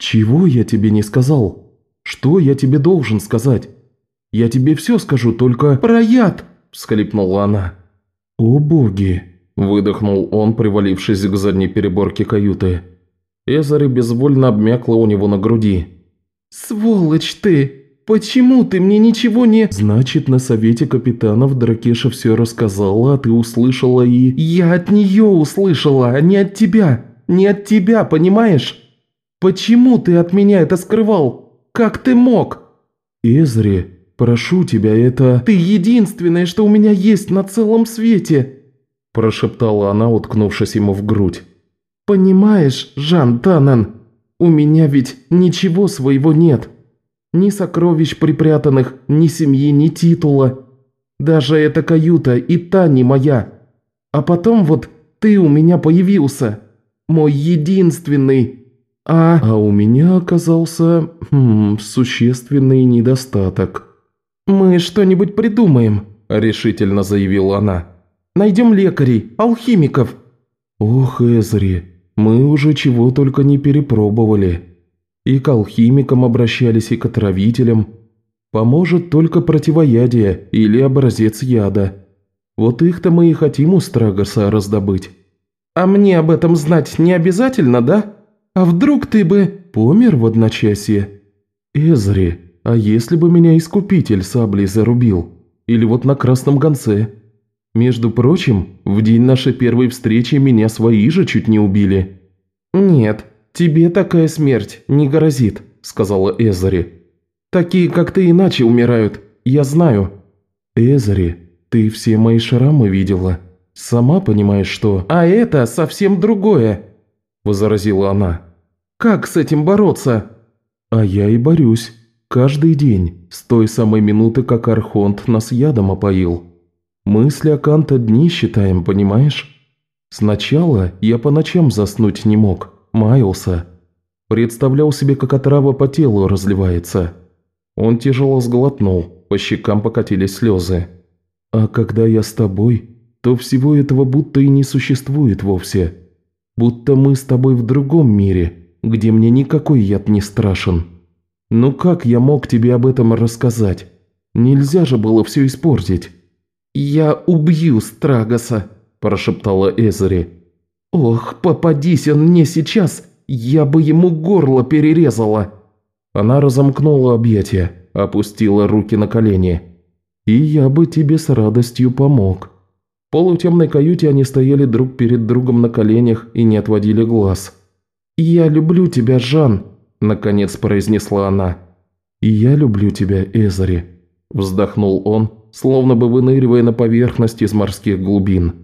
A: «Чего я тебе не сказал? Что я тебе должен сказать? Я тебе все скажу, только...» «Про яд!» – всхлипнула она. «О боги!» – выдохнул он, привалившись к задней переборке каюты. Эзари безвольно обмякла у него на груди. «Сволочь ты!»
C: Почему ты мне ничего не...»
A: «Значит, на совете капитанов Дракеша все рассказала, а ты услышала и...»
C: «Я от нее услышала, а не от тебя. Не от тебя, понимаешь? Почему ты от меня это скрывал? Как ты мог?»
A: «Эзри, прошу тебя, это...»
C: «Ты единственное, что у меня есть на целом свете!»
A: Прошептала она, уткнувшись ему в грудь.
C: «Понимаешь, Жан Танан, у меня ведь ничего своего нет. Ни сокровищ припрятанных, ни семьи, ни титула. Даже эта каюта и та не моя. А потом вот ты у меня появился. Мой единственный. А...
A: А у меня оказался... Хм, существенный недостаток.
C: «Мы что-нибудь придумаем», – решительно заявила она. «Найдем лекарей, алхимиков».
A: «Ох, Эзри, мы уже чего только не перепробовали. И к алхимикам обращались, и к отравителям. Поможет только противоядие или образец яда. Вот их-то мы и хотим у Страгоса раздобыть».
C: «А мне об этом знать не обязательно, да? А вдруг ты бы...»
A: «Помер в одночасье?» «Эзри, а если бы меня искупитель саблей зарубил? Или вот на красном гонце?» Между прочим, в день нашей первой встречи меня свои же чуть не убили».
C: «Нет, тебе такая смерть не грозит», – сказала Эзари. «Такие, как ты, иначе умирают, я знаю».
A: «Эзари, ты все мои шрамы видела. Сама понимаешь, что...»
C: «А это совсем другое», – возразила она. «Как с этим бороться?»
A: «А я и борюсь. Каждый день, с той самой минуты, как Архонт нас ядом опоил». Мы с Леоканта дни считаем, понимаешь? Сначала я по ночам заснуть не мог, маялся. Представлял себе, как отрава по телу разливается. Он тяжело сглотнул, по щекам покатились слезы. А когда я с тобой, то всего этого будто и не существует вовсе. Будто мы с тобой в другом мире, где мне никакой яд не страшен. Ну как я мог тебе об этом рассказать? Нельзя же было все испортить.
C: «Я убью Страгоса», – прошептала Эзери. «Ох, попадись он мне сейчас, я бы ему горло перерезала».
A: Она разомкнула объятия, опустила руки на колени. «И я бы тебе с радостью помог». В полутемной каюте они стояли друг перед другом на коленях и не отводили глаз.
C: «Я люблю тебя, Жан», – наконец произнесла она.
A: «И я люблю тебя, Эзари», – вздохнул он, словно бы выныривая на поверхность из морских глубин.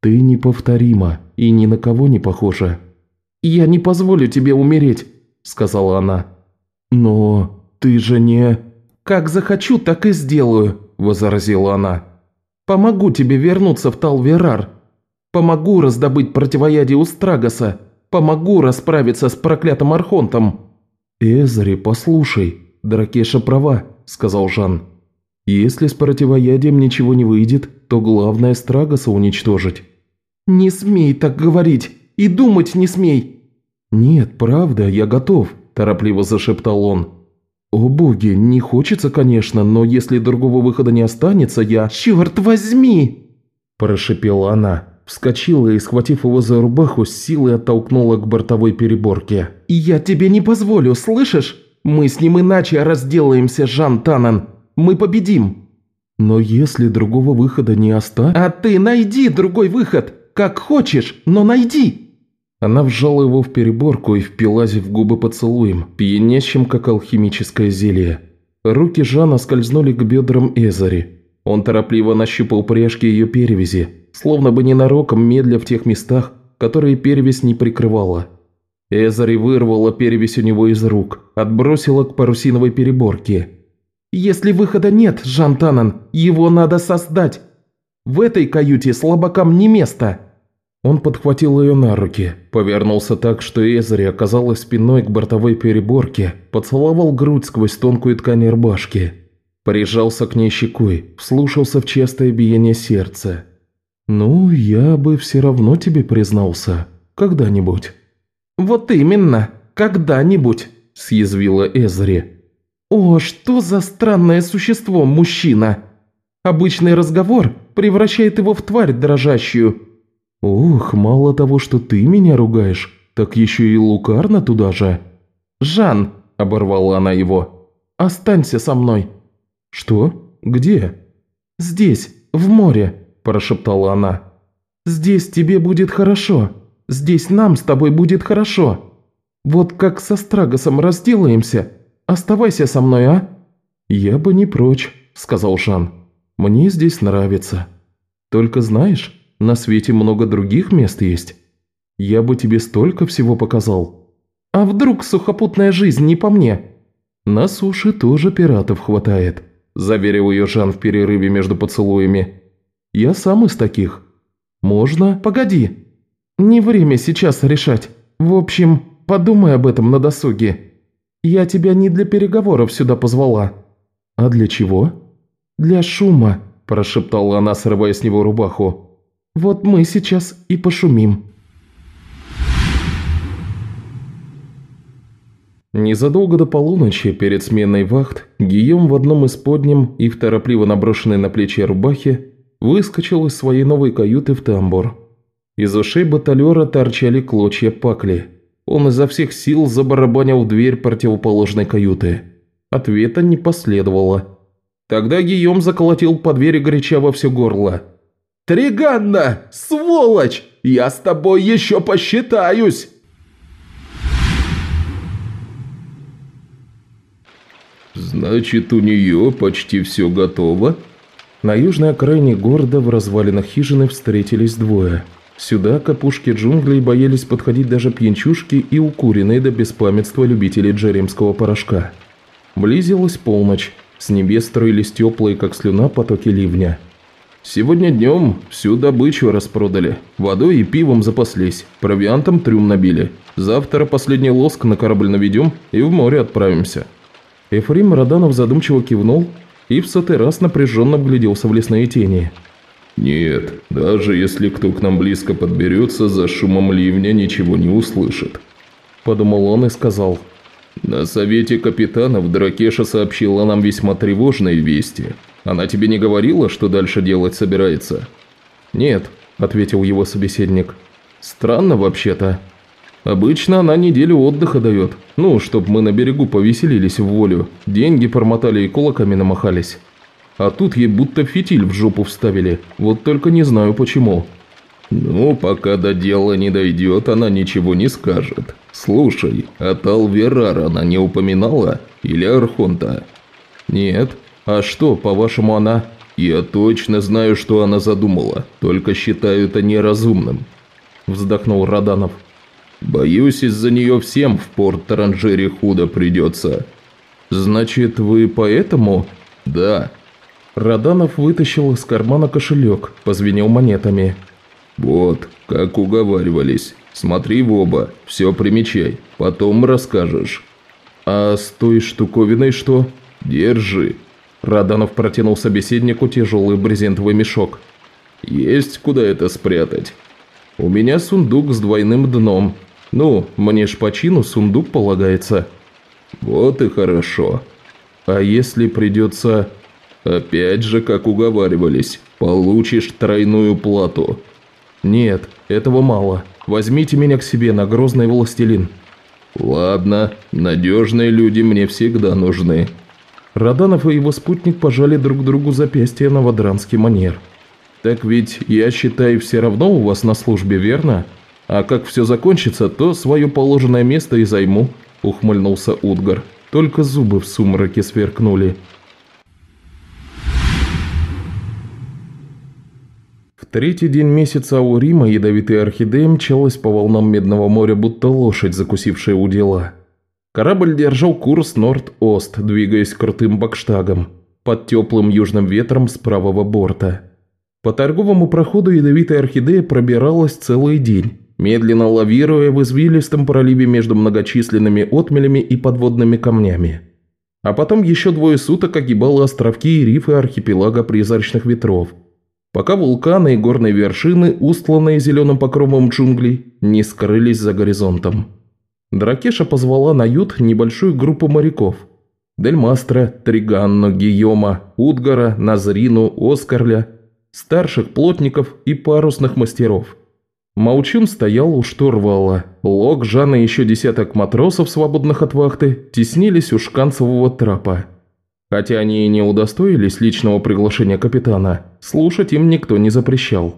A: «Ты неповторима и ни на кого не похожа».
C: «Я не позволю тебе умереть», – сказала она.
A: «Но ты же не...»
C: «Как захочу, так и сделаю», – возразила она. «Помогу тебе вернуться в Талверар. Помогу раздобыть противоядие Страгоса. Помогу расправиться с проклятым Архонтом».
A: «Эзри, послушай, Дракеша права», – сказал Жан. Если с противоядием ничего не выйдет, то главное Страгоса уничтожить».
C: «Не смей так говорить! И думать не смей!»
A: «Нет, правда, я готов», – торопливо зашептал он. «О боги, не хочется, конечно, но если другого выхода не останется, я...»
C: «Черт возьми!»
A: – прошепела она. Вскочила и, схватив его за рубаху, с силой оттолкнула к бортовой переборке.
C: «Я тебе не позволю, слышишь? Мы с ним иначе разделаемся, Жан Танан. Мы победим!»
A: «Но если другого выхода не оставить...»
C: «А ты найди другой выход! Как хочешь, но найди!»
A: Она вжала его в переборку и впилась в губы поцелуем, пьянящим, как алхимическое зелье. Руки Жана скользнули к бедрам Эзари. Он торопливо нащупал пряжки ее перевязи, словно бы ненароком медля в тех местах, которые перевязь не прикрывала. Эзари вырвала перевязь у него из рук, отбросила к парусиновой переборке
C: если выхода нет, Жан Танан, его надо создать. В этой каюте слабакам не место».
A: Он подхватил ее на руки, повернулся так, что Эзари оказалась спиной к бортовой переборке, поцеловал грудь сквозь тонкую ткань рубашки. Прижался к ней щекой, вслушался в частое биение сердца. «Ну, я бы все равно тебе признался. Когда-нибудь».
C: «Вот именно, когда-нибудь», – съязвила Эзри. «О, что за странное существо, мужчина! Обычный разговор превращает его в тварь дрожащую».
A: «Ух, мало того, что ты меня ругаешь, так еще и лукарно туда же».
C: «Жан», – оборвала она его, Останься со мной».
A: «Что? Где?»
C: «Здесь, в море», – прошептала она. «Здесь тебе будет хорошо. Здесь нам с тобой будет хорошо. Вот как со Страгосом разделаемся, оставайся со мной, а?»
A: «Я бы не прочь», – сказал Жан. «Мне здесь нравится. Только знаешь, на свете много других мест есть. Я бы тебе столько всего показал».
C: «А вдруг сухопутная жизнь не по мне?»
A: «На суше тоже пиратов хватает», – заверил ее Жан в перерыве между поцелуями. «Я сам из таких. Можно?»
C: «Погоди. Не время сейчас решать. В общем, подумай об этом на досуге. Я тебя не для переговоров сюда позвала».
A: «А для чего?»
C: «Для шума», –
A: прошептала она, срывая с него рубаху.
C: «Вот мы сейчас и пошумим».
A: Незадолго до полуночи, перед сменой вахт, Гийом в одном из подням и в торопливо наброшенной на плечи рубахе выскочил из своей новой каюты в тамбур. Из ушей баталера торчали клочья пакли. Он изо всех сил забарабанил дверь противоположной каюты. Ответа не последовало. Тогда Гийом заколотил по двери горяча во все горло.
D: «Триганна! Сволочь! Я с тобой еще посчитаюсь!»
B: «Значит, у нее почти все готово?»
A: На южной окраине города в развалинах хижины встретились двое. Сюда, к опушке джунглей, боялись подходить даже пьянчушки и укуренные до беспамятства любители джеремского порошка. Близилась полночь, с небес строились теплые, как слюна, потоки ливня. Сегодня днем всю добычу распродали, водой и пивом запаслись, провиантом трюм набили. Завтра последний лоск на корабль наведем и в море отправимся. Эфрим Роданов задумчиво кивнул и в сотый раз напряженно вгляделся в лесные тени.
B: «Нет, даже если кто к нам близко подберется, за шумом ливня ничего не услышит», –
A: подумал он и сказал.
B: «На совете капитанов Дракеша сообщила нам весьма тревожные вести. Она тебе не говорила, что дальше делать собирается?»
A: «Нет», – ответил его собеседник. «Странно вообще-то. Обычно она неделю отдыха дает. Ну, чтоб мы на берегу повеселились в волю, деньги промотали и кулаками намахались. А тут ей будто фитиль в жопу вставили, вот только не знаю почему».
B: «Ну, пока до дела не дойдет, она ничего не скажет. Слушай, а Талверар она не упоминала? Или Архонта?»
A: «Нет. А что, по-вашему, она...»
B: «Я точно знаю, что она задумала, только считаю это неразумным», – вздохнул Роданов. Боюсь, из-за нее всем в порт Таранжире худо придется.
A: Значит, вы поэтому?
B: Да.
A: Раданов вытащил из кармана кошелек, позвенел монетами.
B: Вот, как уговаривались. Смотри в оба, все примечай, потом расскажешь.
A: А с той штуковиной что?
B: Держи.
A: Раданов протянул собеседнику тяжелый брезентовый мешок.
B: Есть куда это спрятать?
A: У меня сундук с двойным дном, «Ну, мне ж по чину сундук полагается».
B: «Вот и хорошо.
A: А если придется...»
B: «Опять же, как уговаривались, получишь тройную плату».
A: «Нет, этого мало. Возьмите меня к себе на грозный властелин».
B: «Ладно, надежные люди мне всегда нужны».
A: Роданов и его спутник пожали друг другу запястья на вадранский манер. «Так ведь, я считаю, все равно у вас на службе, верно?» А как все закончится, то свое положенное место и займу», – ухмыльнулся Утгар. Только зубы в сумраке сверкнули. В третий день месяца у Рима ядовитая орхидея мчалась по волнам Медного моря, будто лошадь, закусившая у дела. Корабль держал курс Норд-Ост, двигаясь крутым бакштагом, под теплым южным ветром с правого борта. По торговому проходу ядовитая орхидея пробиралась целый день медленно лавируя в извилистом проливе между многочисленными отмелями и подводными камнями. А потом еще двое суток огибала островки и рифы архипелага призрачных ветров, пока вулканы и горные вершины, устланные зеленым покровом джунглей, не скрылись за горизонтом. Дракеша позвала на ют небольшую группу моряков – Дельмастра, Триганну, Гийома, Утгара, Назрину, Оскарля, старших плотников и парусных мастеров – Маучун стоял у штурвала. Лок, Жан и еще десяток матросов, свободных от вахты, теснились у шканцевого трапа. Хотя они и не удостоились личного приглашения капитана, слушать им никто не запрещал.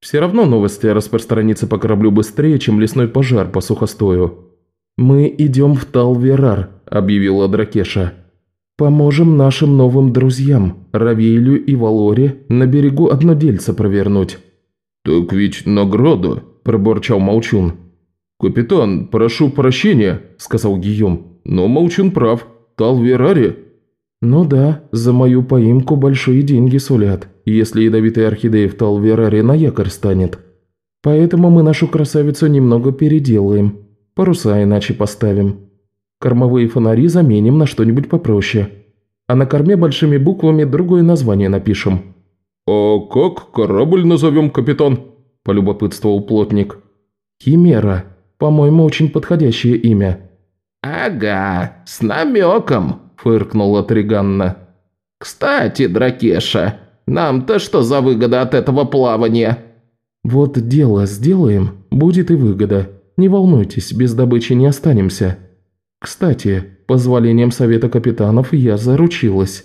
A: Все равно новости распространятся по кораблю быстрее, чем лесной пожар по сухостою. «Мы идем в Талверар», – объявила Дракеша. «Поможем нашим новым друзьям, Равейлю и Валоре, на берегу одно дельце провернуть».
B: «Так ведь награда», – проборчал Молчун. «Капитан, прошу прощения», – сказал Гийом, – «но Молчун прав. Талвераре
C: «Ну да, за мою поимку большие деньги сулят, если ядовитый орхидея в Талвераре на якорь станет. Поэтому мы нашу красавицу немного переделаем, паруса иначе поставим. Кормовые фонари заменим на что-нибудь попроще. А на корме большими буквами другое название напишем».
B: «А как корабль назовем, капитан?» – полюбопытствовал плотник.
C: «Химера. По-моему, очень подходящее имя».
D: «Ага, с намеком», фыркнула Триганна. «Кстати, Дракеша, нам-то что за выгода от этого плавания?»
C: «Вот дело сделаем, будет и выгода. Не волнуйтесь, без добычи не останемся. Кстати, позволением Совета Капитанов я заручилась».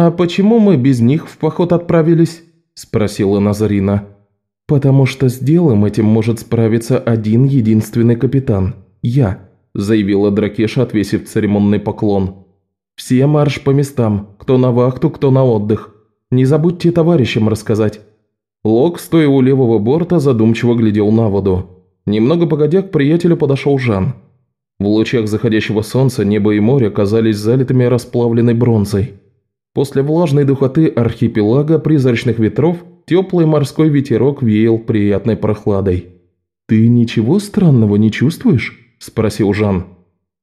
A: «А почему мы без них в поход отправились?» – спросила Назарина.
C: «Потому что с делом этим может справиться один единственный капитан – я», – заявила Дракеша, отвесив церемонный поклон. «Все марш по местам, кто на вахту, кто на отдых. Не забудьте товарищам рассказать».
A: Лок, стоя у левого борта, задумчиво глядел на воду. Немного погодя, к приятелю подошел Жан. В лучах заходящего солнца небо и море казались залитыми расплавленной бронзой. После влажной духоты архипелага призрачных ветров теплый морской ветерок веял приятной прохладой.
C: «Ты ничего странного не чувствуешь?» – спросил Жан.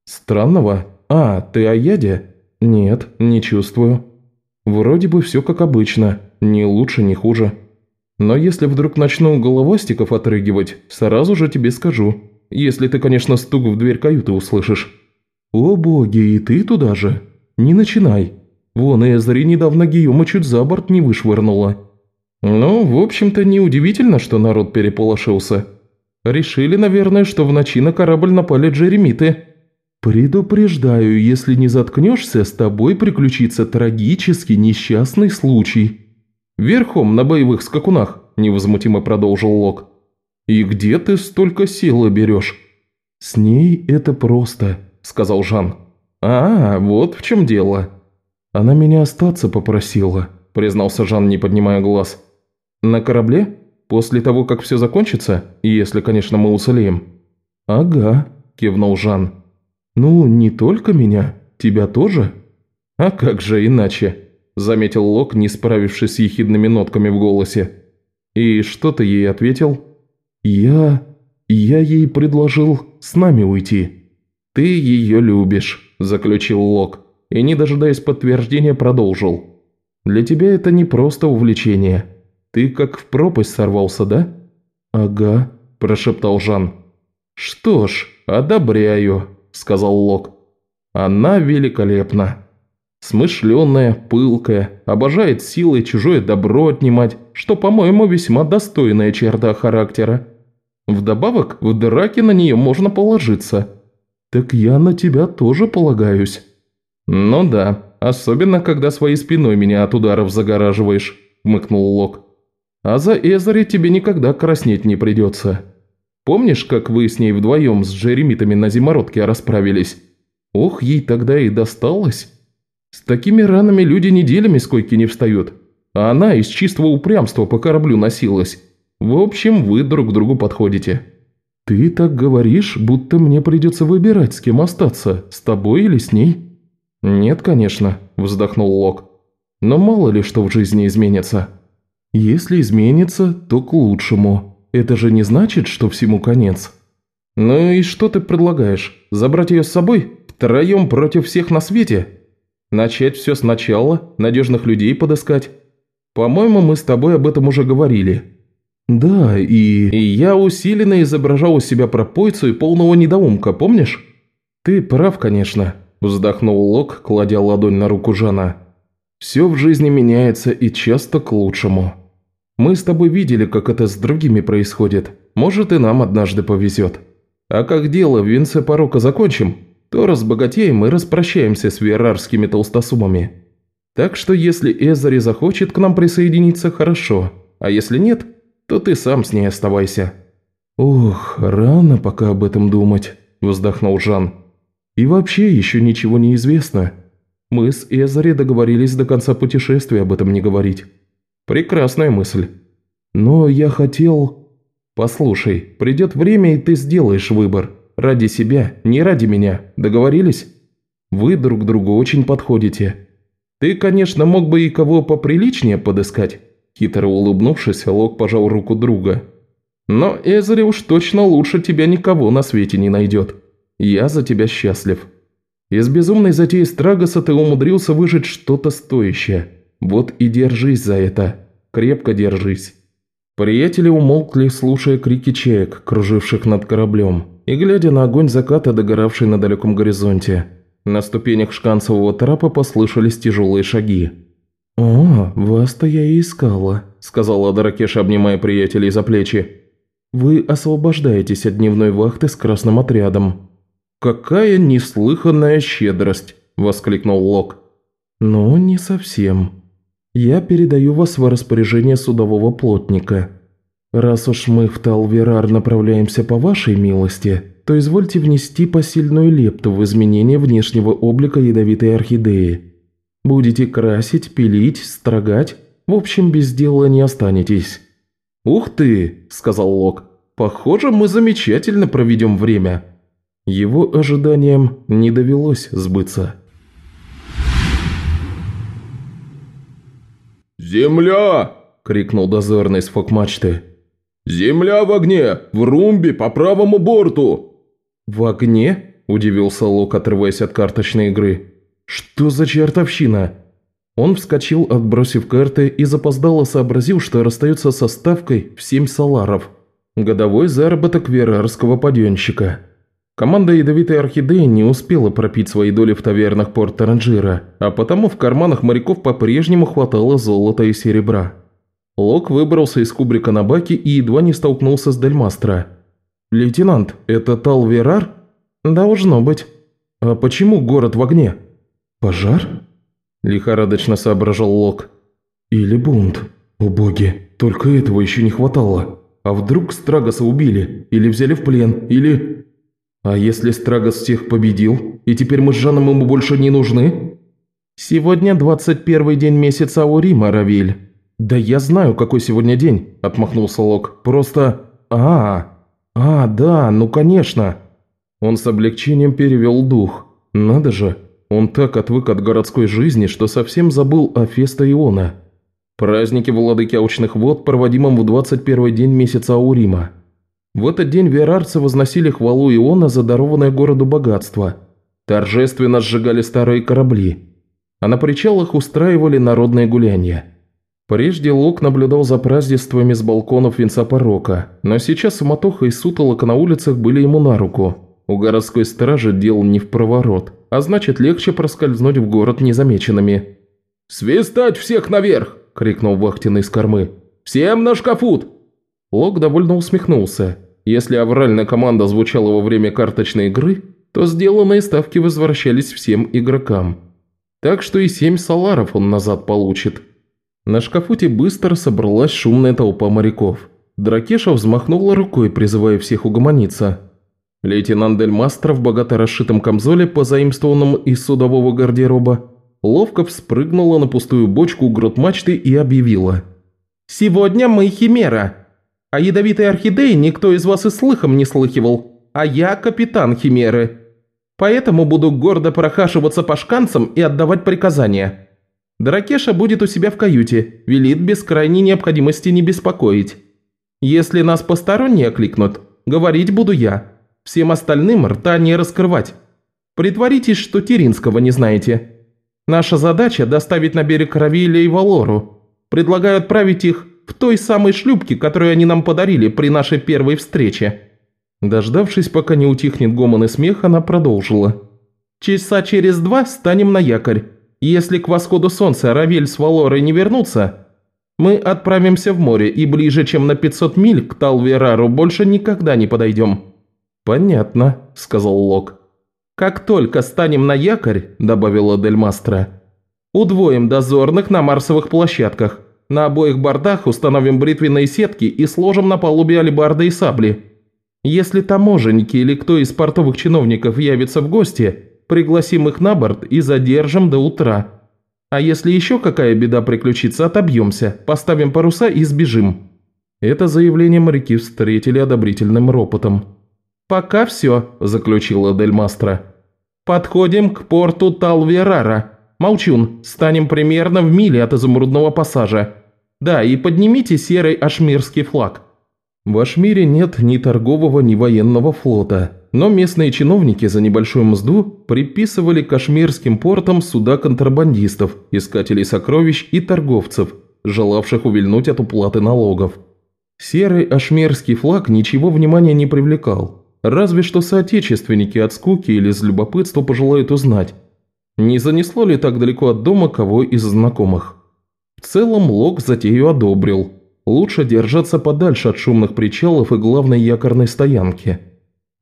A: «Странного? А, ты о яде?» «Нет, не чувствую. Вроде бы все как обычно, ни лучше, ни хуже. Но если вдруг начну головастиков отрыгивать, сразу же тебе скажу. Если ты, конечно, стук в дверь каюты услышишь».
C: «О боги, и ты туда же? Не начинай. Вон Эзри недавно Гийома чуть за борт не вышвырнула».
A: «Ну, в общем-то, неудивительно, что народ переполошился. Решили, наверное, что в ночи на корабль напали джеремиты».
C: «Предупреждаю, если не заткнешься, с тобой приключится трагический несчастный случай».
A: «Верхом на боевых скакунах», – невозмутимо продолжил Лок. «И где ты столько силы берешь?»
C: «С ней это просто», – сказал Жан.
A: «А, вот в чем дело».
C: «Она меня остаться попросила», –
A: признался Жан, не поднимая глаз. «На корабле? После того, как все закончится? Если, конечно, мы уцелеем».
C: «Ага», – кивнул Жан. «Ну, не только меня, тебя тоже?»
A: «А как же иначе?» – заметил Лок, не справившись с ехидными нотками в голосе. «И что ты ей ответил?»
C: «Я... я ей предложил с нами уйти».
A: «Ты ее любишь», – заключил Лок, и, не дожидаясь подтверждения, продолжил. «Для тебя это не просто увлечение. Ты как в пропасть сорвался, да?»
C: «Ага», – прошептал Жан.
A: «Что ж, одобряю», сказал Лок. «Она великолепна. Смышленая, пылкая, обожает силой чужое добро отнимать, что, по-моему, весьма достойная черта характера. Вдобавок, в драке на нее можно положиться».
C: «Так я на тебя тоже полагаюсь».
A: «Ну да, особенно, когда своей спиной меня от ударов загораживаешь», – мыкнул Лок. «А за Эзари тебе никогда краснеть не придется». Помнишь, как вы с ней вдвоем с джеремитами на зимородке расправились? Ох, ей тогда и досталось. С такими ранами люди неделями с койки не встают, а она из чистого упрямства по кораблю носилась. В общем, вы друг другу подходите».
C: «Ты так говоришь, будто мне придется выбирать, с кем остаться, с тобой или с ней?»
A: «Нет, конечно», – вздохнул Лок. «Но мало ли что в жизни изменится».
C: «Если изменится, то к лучшему», это же не значит, что всему конец.
A: Ну и что ты предлагаешь? Забрать ее с собой? Втроем против всех на свете? Начать все сначала, надежных людей подыскать? По-моему, мы с тобой об этом уже говорили.
C: Да, и...
A: И я усиленно изображал у себя пропойцу и полного недоумка, помнишь? Ты прав, конечно, вздохнул Лок, кладя ладонь на руку Жана. Все в жизни меняется и часто к лучшему. Мы с тобой видели, как это с другими происходит. Может и нам однажды повезет. А как дело в венце порока закончим, то разбогатеем и распрощаемся с верарскими толстосумами. Так что если Эзари захочет к нам присоединиться, хорошо, а если нет, то ты сам с ней оставайся». «Ох, рано пока об этом думать», – вздохнул Жан. «И вообще еще ничего не известно. Мы с Эзари договорились до конца путешествия об этом не говорить. Прекрасная мысль. Но я хотел...» «Послушай, придет время, и ты сделаешь выбор. Ради себя, не ради меня. Договорились? Вы друг другу очень подходите. Ты, конечно, мог бы и кого поприличнее подыскать». Хитро улыбнувшись, Лок пожал руку друга. «Но Эзри уж точно лучше тебя никого на свете не найдет. Я за тебя счастлив. Из безумной затеи Страгоса ты умудрился выжить что-то стоящее. Вот и держись за это. Крепко держись». Приятели умолкли, слушая крики чаек, круживших над кораблем, и глядя на огонь заката, догоравший на далеком горизонте. На ступенях шканцевого трапа послышались тяжелые шаги. «О, вас-то я и искала», – сказала Даракеша, обнимая приятелей за плечи. «Вы освобождаетесь от дневной вахты с красным отрядом». «Какая неслыханная щедрость!» – воскликнул Лок. «Ну, не совсем», я передаю вас в распоряжение судового плотника. Раз уж мы в Талверар направляемся по вашей милости, то извольте внести посильную лепту в изменение внешнего облика ядовитой орхидеи. Будете красить, пилить, строгать, в общем, без дела не останетесь». «Ух ты!» – сказал Лок. «Похоже, мы замечательно проведем время». Его ожиданиям не довелось сбыться.
B: «Земля!» – крикнул дозорный с фокмачты. «Земля в огне! В румбе по правому борту!»
A: «В огне?» – удивился Лок, отрываясь от карточной игры. «Что за чертовщина?» Он вскочил, отбросив карты, и запоздало сообразил, что расстается со ставкой в семь саларов. Годовой заработок верарского паденщика. Команда ядовитой орхидеи не успела пропить свои доли в тавернах порта Ранжира, а потому в карманах моряков по-прежнему хватало золота и серебра. Лок выбрался из кубрика на баке и едва не столкнулся с Дельмастро. «Лейтенант, это Талверар?» «Должно быть». «А почему город в огне?» «Пожар?» – лихорадочно соображал Лок. «Или бунт. О боги, только этого еще не хватало. А вдруг Страгоса убили? Или взяли в плен? Или...» «А если Страгос всех победил, и теперь мы с Жаном ему больше не нужны?» «Сегодня 21 день месяца Аурима, Равиль». «Да я знаю, какой сегодня день», – отмахнулся Лок. «Просто... А, а, да, ну конечно». Он с облегчением перевел дух. Надо же, он так отвык от городской жизни, что совсем забыл о Феста Иона. Праздники владыки аучных вод, проводимом в 21 день месяца Аурима. В этот день верарцы возносили хвалу Иона за дарованное городу богатство. Торжественно сжигали старые корабли. А на причалах устраивали народные гуляния. Прежде Лок наблюдал за празднествами с балконов венца порока, но сейчас суматоха и сутолока на улицах были ему на руку. У городской стражи дел не в проворот, а значит легче проскользнуть в город незамеченными.
B: «Свистать всех наверх!» – крикнул вахтенный с кормы. «Всем на шкафут!»
A: Лок довольно усмехнулся. Если авральная команда звучала во время карточной игры, то сделанные ставки возвращались всем игрокам. Так что и семь саларов он назад получит. На шкафуте быстро собралась шумная толпа моряков. Дракеша взмахнула рукой, призывая всех угомониться. Лейтенант Дель Мастро в богато расшитом камзоле, позаимствованном из судового гардероба, ловко вспрыгнула на пустую бочку грот мачты и объявила. «Сегодня мы Химера!» О ядовитой орхидее никто из вас и слыхом не слыхивал, а я капитан Химеры. Поэтому буду гордо прохаживаться по шканцам и отдавать приказания. Дракеша будет у себя в каюте, велит без крайней необходимости не беспокоить. Если нас посторонние окликнут, говорить буду я. Всем остальным рта не раскрывать. Притворитесь, что Теринского не знаете. Наша задача – доставить на берег Равиля и Валору. Предлагаю отправить их в той самой шлюпке, которую они нам подарили при нашей первой встрече». Дождавшись, пока не утихнет гомон и смех, она продолжила. «Часа через два станем на якорь. Если к восходу солнца Равель с Валорой не вернутся,
C: Мы отправимся в море и ближе, чем на 500 миль к Талверару больше никогда не подойдем». «Понятно», – сказал Лок. «Как только станем на якорь», – добавила Дельмастра, – «удвоим дозорных на марсовых площадках. На обоих бортах установим бритвенные сетки и сложим на палубе алебарды и сабли. Если таможенники или кто из портовых чиновников явится в гости, пригласим их на борт и задержим до утра. А если еще какая беда приключится, отобьемся, поставим паруса и сбежим». Это заявление моряки встретили одобрительным ропотом. «Пока все», – заключила Дельмастра. «Подходим к порту Талверара. Молчун, станем примерно в миле от изумрудного пассажа. Да, и поднимите серый ашмирский флаг». В Ашмире нет ни торгового, ни военного флота, но местные чиновники за небольшую мзду приписывали кашмирским портам суда контрабандистов, искателей сокровищ и торговцев, желавших увильнуть от уплаты налогов. Серый ашмерский флаг ничего внимания не привлекал, разве что соотечественники от скуки или из любопытства пожелают узнать, не занесло ли так далеко от дома кого из знакомых. В целом Лок затею одобрил – лучше держаться подальше от шумных причалов и главной якорной стоянки.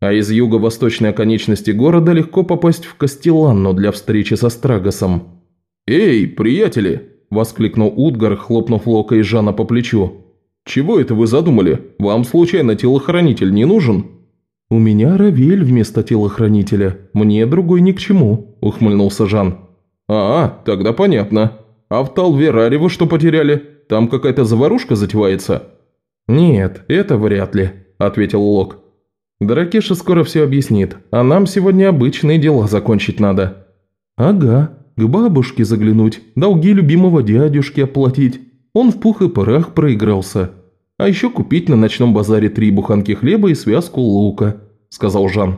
C: А из юго-восточной оконечности города легко попасть в Кастеланну для встречи со Страгосом. «Эй, приятели!» – воскликнул Утгар, хлопнув Лока и Жана по плечу. «Чего это вы задумали? Вам случайно телохранитель не нужен?» «У меня Равель вместо телохранителя. Мне другой ни к чему», – ухмыльнулся Жан. «А, тогда понятно. А в Талвераре вы что потеряли?» Там какая-то заварушка затевается?» «Нет, это вряд ли», – ответил Лок. «Дракеша скоро все объяснит, а нам сегодня обычные дела закончить надо». «Ага, к бабушке заглянуть, долги любимого дядюшки оплатить. Он в пух и парах проигрался. А еще купить на ночном базаре три буханки хлеба и связку лука», – сказал Жан.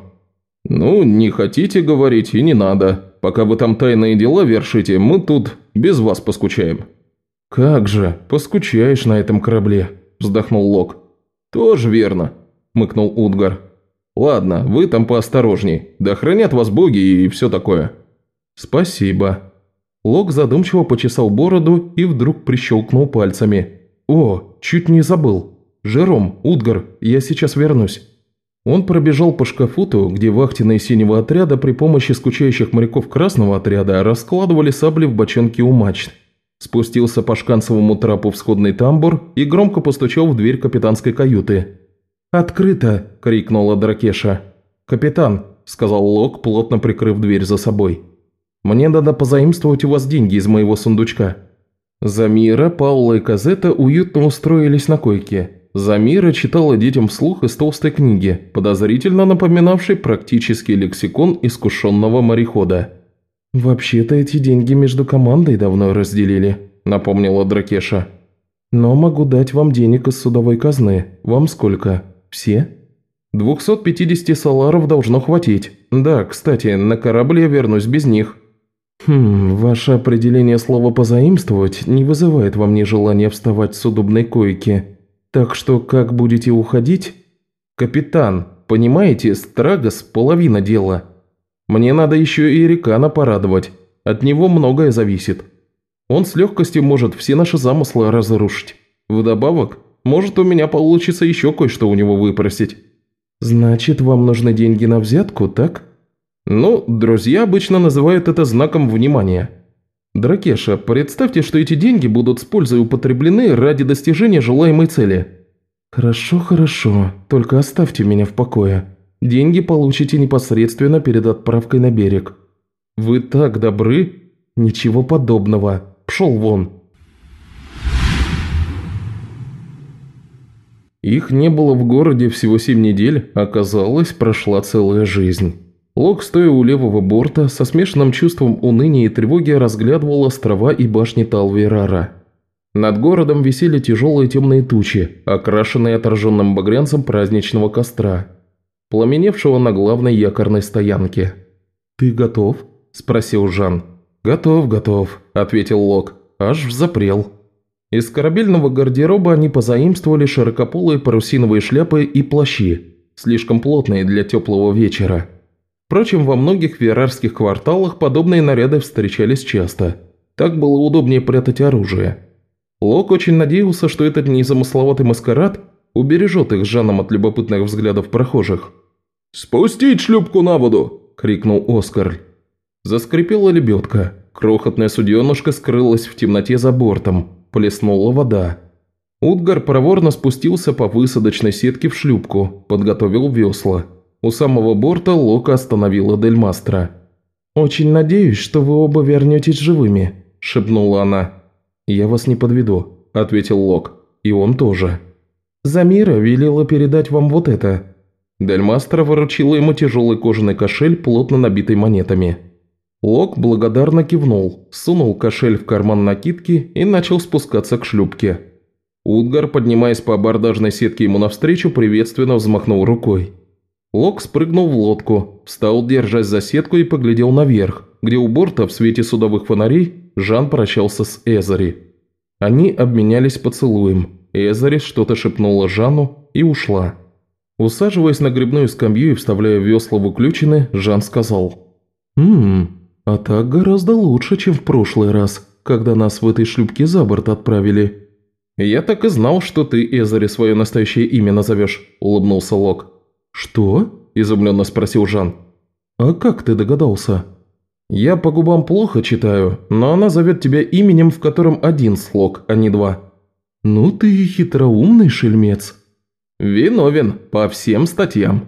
C: «Ну, не хотите говорить и не надо. Пока вы там тайные дела вершите, мы тут без вас поскучаем». «Как же, поскучаешь на этом корабле», – вздохнул Лок. «Тоже верно», – мыкнул Утгар. «Ладно, вы там поосторожней. Да хранят вас боги и все такое». «Спасибо». Лок задумчиво почесал бороду и вдруг прищелкнул пальцами. «О, чуть не забыл. Жером, Утгар, я сейчас вернусь». Он пробежал по шкафуту, где вахтенные синего отряда при помощи скучающих моряков красного отряда раскладывали сабли в бочонке у мачт спустился по шканцевому трапу в сходный тамбур и громко постучал в дверь капитанской каюты. «Открыто!» – крикнула Дракеша. «Капитан!» – сказал Лок, плотно прикрыв дверь за собой. «Мне надо позаимствовать у вас деньги из моего сундучка». Замира, Паула и Казета уютно устроились на койке. Замира читала детям вслух из толстой книги, подозрительно напоминавшей практический лексикон искушенного морехода. «Вообще-то эти деньги между командой давно разделили», – напомнила Дракеша. «Но могу дать вам денег из судовой казны. Вам сколько? Все?» «250 саларов должно хватить. Да, кстати, на корабль я вернусь без них». «Хм, ваше определение слова «позаимствовать» не вызывает во мне желания вставать с удобной койки. Так что как будете уходить?» «Капитан, понимаете, Страгос – половина дела». Мне надо еще и Эрикана порадовать. От него многое зависит. Он с легкостью может все наши замыслы разрушить. Вдобавок, может у меня получится еще кое-что у него выпросить. Значит, вам нужны деньги на взятку, так? Ну, друзья обычно называют это знаком внимания. Дракеша, представьте, что эти деньги будут с пользой употреблены ради достижения желаемой цели. Хорошо, хорошо, только оставьте меня в покое. Деньги получите непосредственно перед отправкой на берег. Вы так добры? Ничего подобного. Пшел вон. Их не было в городе всего семь недель, оказалось, прошла целая жизнь. Лок, стоя у левого борта, со смешанным чувством уныния и тревоги разглядывал острова и башни Талверара. Над городом висели тяжелые темные тучи, окрашенные отраженным багрянцем праздничного костра пламеневшего на главной якорной стоянке. «Ты готов?» – спросил Жан. «Готов, готов», – ответил Лок. «Аж взапрел». Из корабельного гардероба они позаимствовали широкополые парусиновые шляпы и плащи, слишком плотные для теплого вечера. Впрочем, во многих верарских кварталах подобные наряды встречались часто. Так было удобнее прятать оружие.
A: Лок очень надеялся, что этот незамысловатый маскарад убережет их с Жаном от любопытных взглядов прохожих. «Спустить шлюпку на воду!» – крикнул Оскар. Заскрипела лебедка. Крохотная суденышка скрылась в темноте за бортом. Плеснула вода. Утгар проворно спустился по высадочной сетке в шлюпку, подготовил весла. У самого борта Лока остановила Дельмастра. «Очень надеюсь, что вы оба вернетесь живыми», – шепнула она. «Я вас не подведу», – ответил Лок. «И он тоже». «Замира велела передать вам вот это». Дельмастра выручила ему тяжелый кожаный кошель, плотно набитый монетами. Лок благодарно кивнул, сунул кошель в карман накидки и начал спускаться к шлюпке. Утгар, поднимаясь по абордажной сетке ему навстречу, приветственно взмахнул рукой. Лок спрыгнул в лодку, встал, держась за сетку и поглядел наверх, где у борта в свете судовых фонарей Жан прощался с Эзари. Они обменялись поцелуем. Эзари что-то шепнула Жану и ушла. Усаживаясь на грибную скамью и вставляя весла в уключины, Жан сказал. «Ммм, а так гораздо лучше, чем в прошлый раз, когда нас в этой шлюпке за борт отправили». «Я так и знал, что ты, Эзари, свое настоящее имя назовешь», – улыбнулся Лок. «Что?» – изумленно спросил Жан. «А как ты догадался?» «Я по губам плохо читаю, но она зовет тебя именем, в котором один слог, а не два». «Ну ты и хитроумный шельмец». «Виновен, по всем статьям».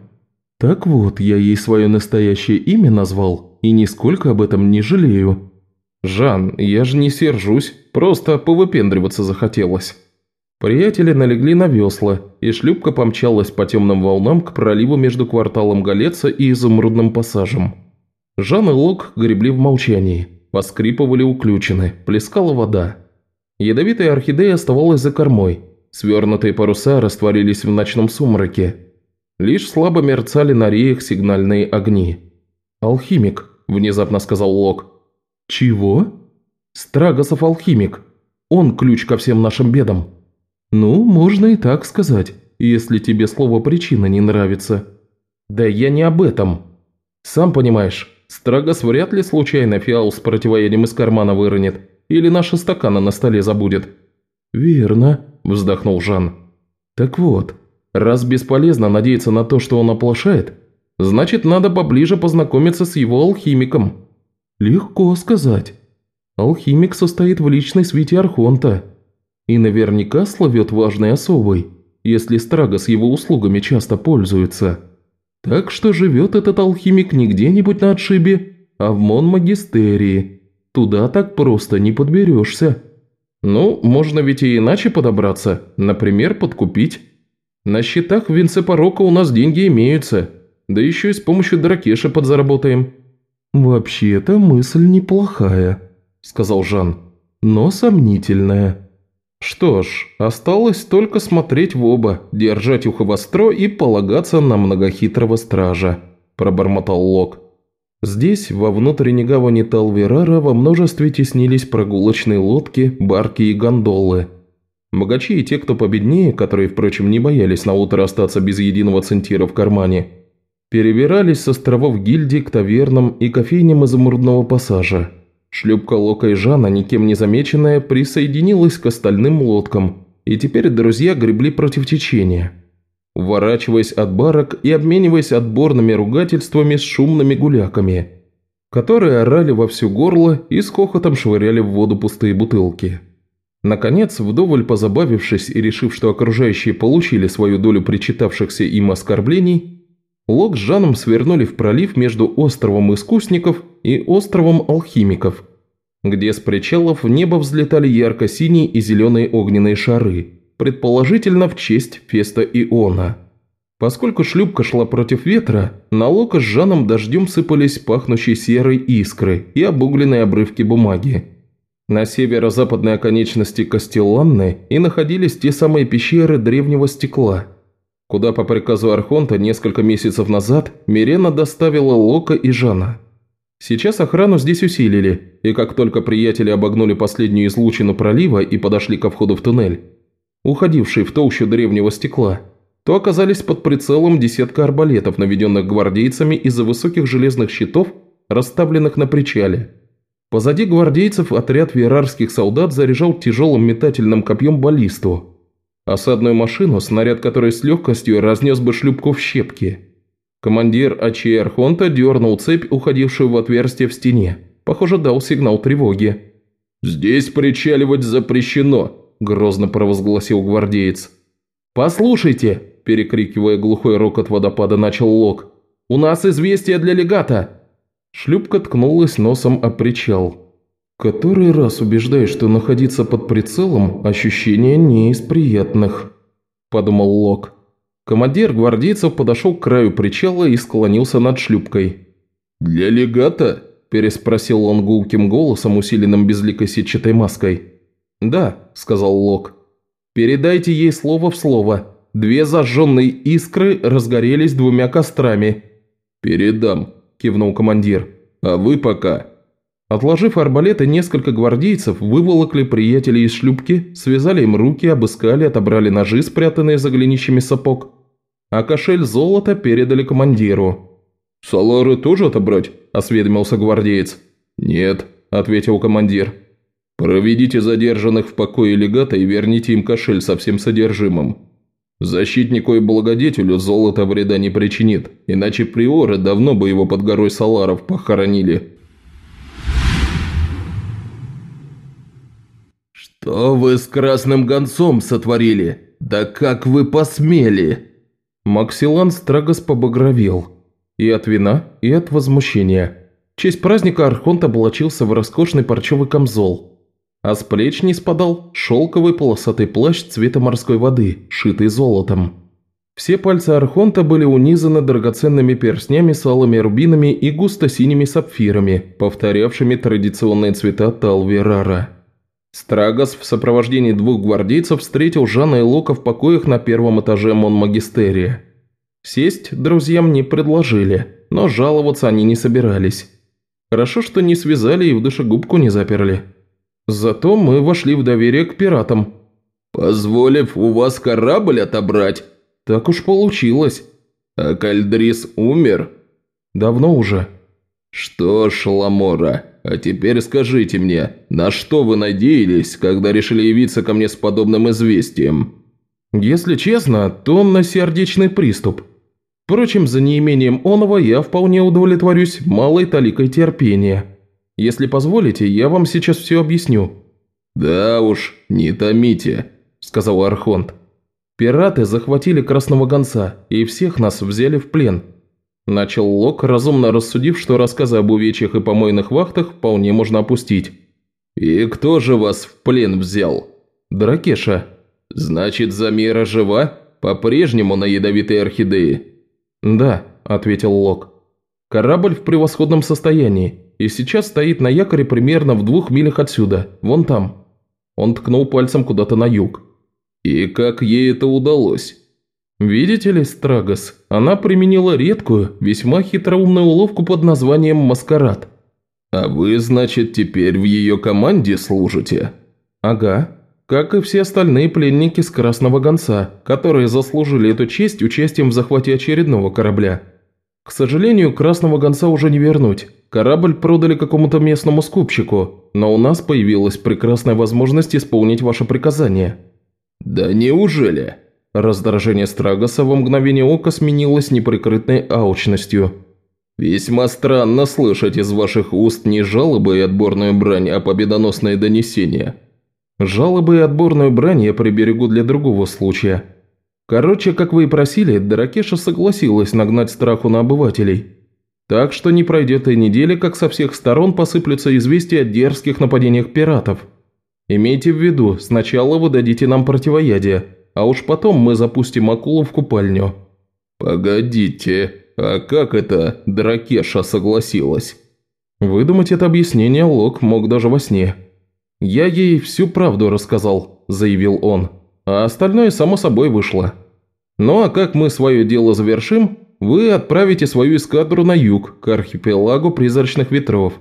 A: «Так вот, я ей свое настоящее имя назвал, и нисколько об этом не жалею». «Жан, я же не сержусь, просто повыпендриваться захотелось». Приятели налегли на весла, и шлюпка помчалась по темным волнам к проливу между кварталом Галеца и Изумрудным пассажем. Жан и Лок гребли в молчании, поскрипывали уключены, плескала вода. Ядовитая орхидея оставалась за кормой, свернутые паруса растворились в ночном сумраке. Лишь слабо мерцали на реях сигнальные огни. «Алхимик», – внезапно сказал Лок. «Чего?» «Страгосов алхимик. Он ключ ко всем нашим бедам». «Ну, можно и так сказать, если тебе слово «причина» не нравится». «Да я не об этом. Сам понимаешь, Страгос вряд ли случайно фиал с противоядием из кармана выронит или наши стаканы на столе забудет». «Верно», – вздохнул Жан. «Так вот, раз бесполезно надеяться на то, что он оплошает, значит, надо поближе познакомиться с его алхимиком». «Легко сказать. Алхимик состоит в личной свите Архонта» И наверняка словет важной особой, если Страга с его услугами часто пользуется. Так что живет этот алхимик не где-нибудь на отшибе, а в Монмагистерии. Туда так просто не подберешься. Ну, можно ведь и иначе подобраться, например, подкупить. На счетах Винцепорока у нас деньги имеются, да еще и с помощью Дракеша подзаработаем». «Вообще-то мысль неплохая», – сказал Жан, – «но сомнительная». Что ж, осталось только смотреть в оба, держать ухо востро и полагаться на многохитрого стража», – пробормотал Лок. Здесь, во внутренней гавани Талверара, во множестве теснились прогулочные лодки, барки и гондолы. Богачи и те, кто победнее, которые, впрочем, не боялись на утро остаться без единого центира в кармане, перебирались с островов гильдии к тавернам и кофейням изумрудного пассажа. Шлюпка Лока и Жана, никем не замеченная, присоединилась к остальным лодкам, и теперь друзья гребли против течения, уворачиваясь от барок и обмениваясь отборными ругательствами с шумными гуляками, которые орали во всю горло и с хохотом швыряли в воду пустые бутылки. Наконец, вдоволь позабавившись и решив, что окружающие получили свою долю причитавшихся им оскорблений, Лок с Жаном свернули в пролив между островом искусников и островом алхимиков, где с причалов в небо взлетали ярко-синие и зеленые огненные шары, предположительно в честь феста Иона. Поскольку шлюпка шла против ветра, на Лока с Жаном дождем сыпались пахнущие серой искры и обугленные обрывки бумаги. На северо-западной оконечности Кастелланны и находились те самые пещеры древнего стекла – куда по приказу Архонта несколько месяцев назад Мирена доставила Лока и Жана. Сейчас охрану здесь усилили, и как только приятели обогнули последнюю излучину пролива и подошли ко входу в туннель, уходивший в толщу древнего стекла, то оказались под прицелом десятка арбалетов, наведенных гвардейцами из-за высоких железных щитов, расставленных на причале. Позади гвардейцев отряд верарских солдат заряжал тяжелым метательным копьем баллисту. Осадную машину, снаряд которой с легкостью разнес бы шлюпку в щепки. Командир Ачи Архонта дернул цепь, уходившую в отверстие в стене. Похоже, дал сигнал тревоги.
B: «Здесь причаливать запрещено», – грозно провозгласил гвардеец.
A: «Послушайте!» – перекрикивая глухой рокот водопада, начал Лок. «У нас известие для легата!» Шлюпка ткнулась носом о причал. «Который раз убеждаюсь, что находиться под прицелом – ощущение не из приятных», – подумал Лок. Командир гвардейцев подошел к краю причала и склонился над шлюпкой.
B: «Для легата?»
A: – переспросил он гулким голосом, усиленным безликой сетчатой маской. «Да», – сказал Лок. «Передайте ей слово в слово. Две зажженные искры разгорелись двумя кострами».
B: «Передам», – кивнул командир. «А вы пока...»
A: Отложив арбалеты, несколько гвардейцев выволокли приятелей из шлюпки, связали им руки, обыскали, отобрали ножи, спрятанные за голенищами сапог, а кошель золота передали командиру.
B: «Салары тоже отобрать?» – осведомился гвардеец.
A: «Нет», – ответил командир.
B: «Проведите задержанных в покое легата и верните им кошель со всем содержимым. Защитнику и благодетелю золото вреда не причинит, иначе приоры давно бы его под горой Саларов похоронили».
D: «Что вы с красным гонцом сотворили? Да как вы посмели?»
A: Максилан Страгос побагровел. И от вина, и от возмущения. В честь праздника Архонт облачился в роскошный парчевый камзол. А с плеч не спадал шелковый полосатый плащ цвета морской воды, шитый золотом. Все пальцы Архонта были унизаны драгоценными перстнями с алыми рубинами и густо-синими сапфирами, повторявшими традиционные цвета Талверара. Страгос в сопровождении двух гвардейцев встретил Жанна и Лока в покоях на первом этаже Монмагистерия. Сесть друзьям не предложили, но жаловаться они не собирались. Хорошо, что не связали и в душегубку не заперли. Зато мы вошли в доверие к пиратам.
D: «Позволив у вас корабль отобрать?»
A: «Так уж получилось».
D: «А Кальдрис умер?»
A: «Давно уже».
D: «Что ж, Ламора, а теперь скажите мне, на что вы надеялись, когда решили явиться ко мне с подобным известием?»
A: «Если честно, то на сердечный приступ. Впрочем, за неимением оного я вполне удовлетворюсь малой таликой терпения. Если позволите, я вам сейчас все объясню».
D: «Да уж, не томите», – сказал Архонт.
A: «Пираты захватили Красного Гонца и всех нас взяли в плен». Начал Лок, разумно рассудив, что рассказы об увечьях и помойных вахтах вполне можно опустить.
D: «И кто же вас в плен взял?»
A: «Дракеша».
D: «Значит, Замира жива? По-прежнему на ядовитой орхидее?»
A: «Да», – ответил Лок. «Корабль в превосходном состоянии, и сейчас стоит на якоре примерно в двух милях отсюда, вон там». Он ткнул пальцем куда-то на юг.
D: «И как ей это удалось?»
A: «Видите ли, Страгос, она применила редкую, весьма хитроумную уловку под названием «Маскарад».
D: А вы, значит, теперь в ее команде служите?»
A: «Ага, как и все остальные пленники с Красного Гонца, которые заслужили эту честь участием в захвате очередного корабля. К сожалению, Красного Гонца уже не вернуть. Корабль продали какому-то местному скупщику, но у нас появилась прекрасная возможность исполнить ваше приказание».
D: «Да неужели?»
A: Раздражение Страгоса во мгновение ока сменилось неприкрытной аучностью.
D: «Весьма странно слышать из ваших уст не жалобы и отборную брань, а победоносные донесения».
A: «Жалобы и отборную брань я приберегу для другого случая. Короче, как вы и просили, Дракеша согласилась нагнать страху на обывателей. Так что не пройдет и недели, как со всех сторон посыплются известия о дерзких нападениях пиратов. Имейте в виду, сначала вы дадите нам противоядие» а уж потом мы запустим акулу в купальню».
D: «Погодите, а как это Дракеша согласилась?»
A: Выдумать это объяснение Лок мог даже во сне. «Я ей всю правду рассказал», – заявил он, – «а остальное само собой вышло. Ну а как мы свое дело завершим, вы отправите свою эскадру на юг, к архипелагу призрачных ветров,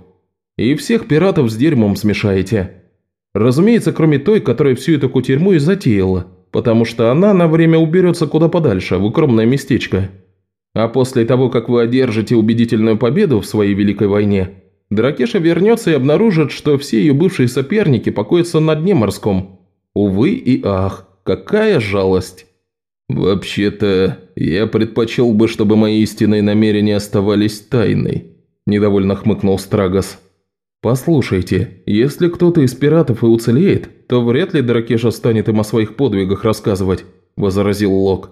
A: и всех пиратов с дерьмом смешаете. Разумеется, кроме той, которая всю эту кутерьму и затеяла потому что она на время уберется куда подальше, в укромное местечко. А после того, как вы одержите убедительную победу в своей великой войне, Дракеша вернется и обнаружит, что все ее бывшие соперники покоятся на дне морском. Увы и ах, какая жалость.
B: «Вообще-то, я предпочел бы, чтобы мои истинные намерения оставались тайной», – недовольно хмыкнул Страгос.
A: «Послушайте, если кто-то из пиратов и уцелеет, то вряд ли Дракеша станет им о своих подвигах рассказывать», – возразил Лок.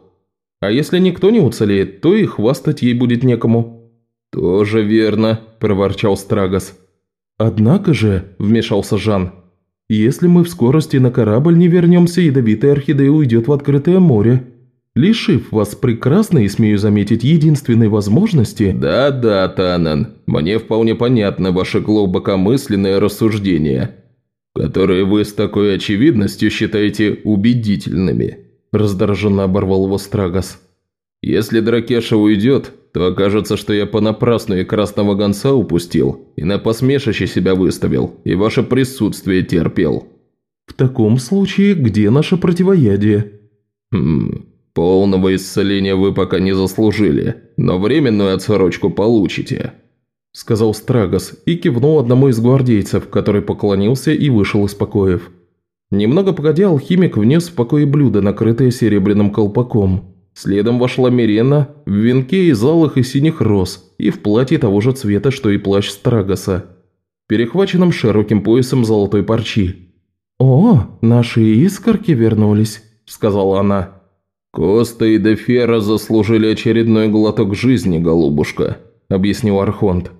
A: «А если никто не уцелеет, то и хвастать ей будет некому».
B: «Тоже верно», – проворчал Страгос.
A: «Однако же», – вмешался Жан, – «если мы в скорости на корабль не вернемся, ядовитая орхидея уйдет в открытое море, лишив вас прекрасной, смею заметить, единственной возможности...»
B: «Да-да, Танан, мне вполне понятно ваше глубокомысленное рассуждение, которые вы с такой очевидностью считаете убедительными», раздраженно оборвал его Страгос. «Если Дракеша уйдет, то окажется, что я понапрасну и красного гонца упустил, и на посмешище себя выставил, и ваше присутствие терпел».
A: «В таком случае, где наше противоядие?»
B: «Хм, «Полного исцеления вы пока не заслужили, но временную отсрочку получите», –
A: сказал Страгос и кивнул одному из гвардейцев, который поклонился и вышел из покоев. Немного погодя, алхимик внес в покое блюдо, накрытое серебряным колпаком. Следом вошла Мирена в венке из алых и синих роз и в платье того же цвета, что и плащ Страгоса, перехваченном широким поясом золотой парчи. «О, наши искорки вернулись», – сказала она.
B: «Коста и Дефера заслужили очередной глоток жизни, голубушка», – объяснил Архонт.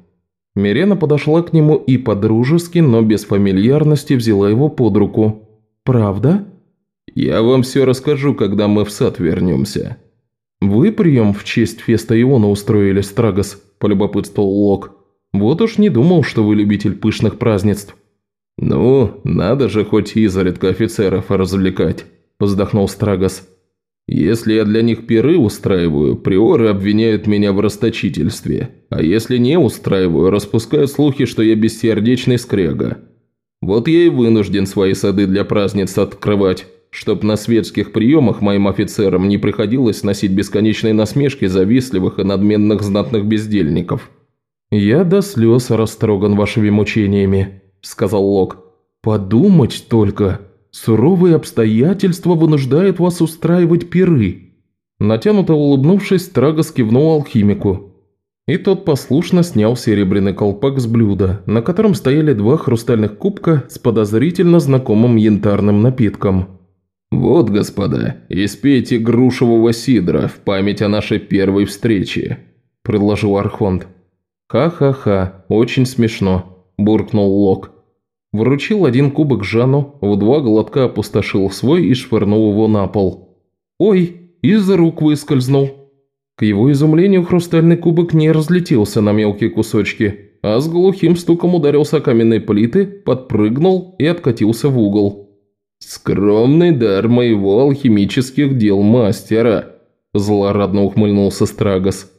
A: Мирена подошла к нему и подружески, но без фамильярности взяла его под руку. «Правда?»
B: «Я вам все расскажу, когда мы в сад вернемся».
A: «Вы прием в честь Феста Иона устроили, Страгос», – полюбопытствовал Лок. «Вот уж не думал, что вы любитель пышных празднеств».
B: «Ну, надо же хоть изредка офицеров развлекать», – вздохнул Страгос. Если я для них пиры устраиваю, приоры обвиняют меня в расточительстве, а если не устраиваю, распускают слухи, что я бессердечный скряга. Вот я и вынужден свои сады для праздниц открывать, чтоб на светских приемах моим офицерам не приходилось носить бесконечные насмешки завистливых и надменных знатных бездельников».
A: «Я до слез растроган вашими мучениями», – сказал Лок. «Подумать только, Суровые обстоятельства вынуждают вас устраивать пиры». Натянуто улыбнувшись, Трагос кивнул алхимику. И тот послушно снял серебряный колпак с блюда, на котором стояли два хрустальных кубка с подозрительно знакомым янтарным напитком.
B: «Вот, господа, испейте грушевого сидра в память о нашей первой встрече», – предложил Архонт.
A: «Ха-ха-ха, очень смешно», – буркнул Лок. Вручил один кубок Жану, в два глотка опустошил свой и швырнул его на пол. «Ой, из рук выскользнул». К его изумлению хрустальный кубок не разлетелся на мелкие кусочки, а с глухим стуком ударился о каменные плиты, подпрыгнул и откатился в угол.
B: «Скромный дар моего алхимических дел мастера», – злорадно ухмыльнулся Страгос.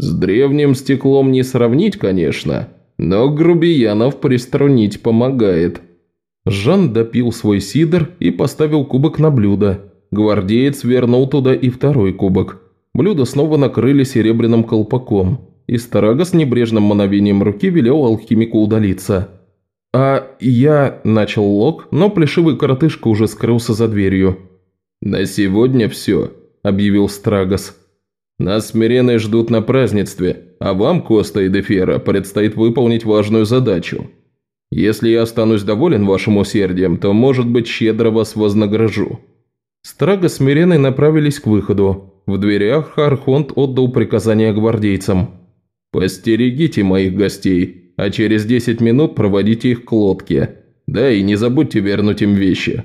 B: «С древним стеклом не сравнить, конечно, но грубиянов приструнить помогает».
A: Жан допил свой сидр и поставил кубок на блюдо. Гвардеец вернул туда и второй кубок. Блюдо снова накрыли серебряным колпаком, и Старага с небрежным мановением руки велел алхимику удалиться. «А я...» – начал Лок, но плешивый коротышка уже скрылся за дверью.
B: «На сегодня все», – объявил Страгос. «Нас смиренные ждут на празднестве, а вам, Коста и Дефера, предстоит выполнить важную задачу. Если я останусь доволен вашим усердием, то, может быть, щедро вас вознагражу».
A: Страга с Миреной направились к выходу. В дверях Архонт отдал приказание гвардейцам.
B: «Постерегите моих гостей, а через 10 минут проводите их к лодке. Да и не забудьте вернуть им вещи».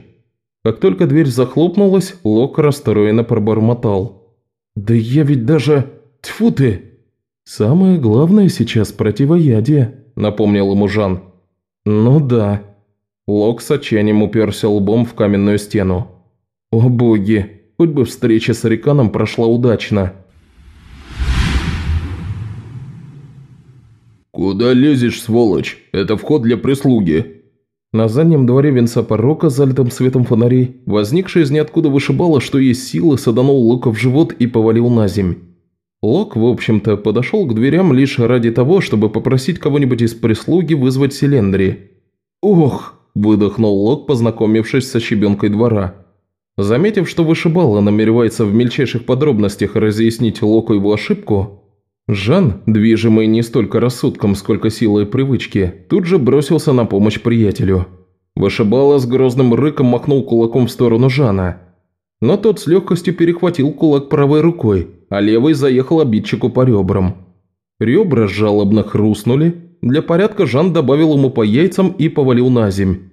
A: Как только дверь захлопнулась, Лок расстроенно пробормотал. «Да я ведь даже... Тьфу ты!» «Самое главное сейчас противоядие», – напомнил ему Жан. «Ну да». Лок с отчаянием уперся лбом в каменную стену. «О боги, хоть бы встреча с Риканом прошла удачно».
B: «Куда лезешь, сволочь? Это вход для прислуги».
A: На заднем дворе венца порока, залитым светом фонарей, возникший из ниоткуда вышибало, что есть силы, саданул Лока в живот и повалил на земь. Лок, в общем-то, подошел к дверям лишь ради того, чтобы попросить кого-нибудь из прислуги вызвать Селендри. «Ох!» – выдохнул Лок, познакомившись со щебенкой двора. Заметив, что вышибала намеревается в мельчайших подробностях разъяснить Локу его ошибку, Жан, движимый не столько рассудком, сколько силой привычки, тут же бросился на помощь приятелю. Вышибала с грозным рыком махнул кулаком в сторону Жана. Но тот с легкостью перехватил кулак правой рукой, а левой заехал обидчику по ребрам. Ребра жалобно хрустнули, для порядка Жан добавил ему по яйцам и повалил на земь.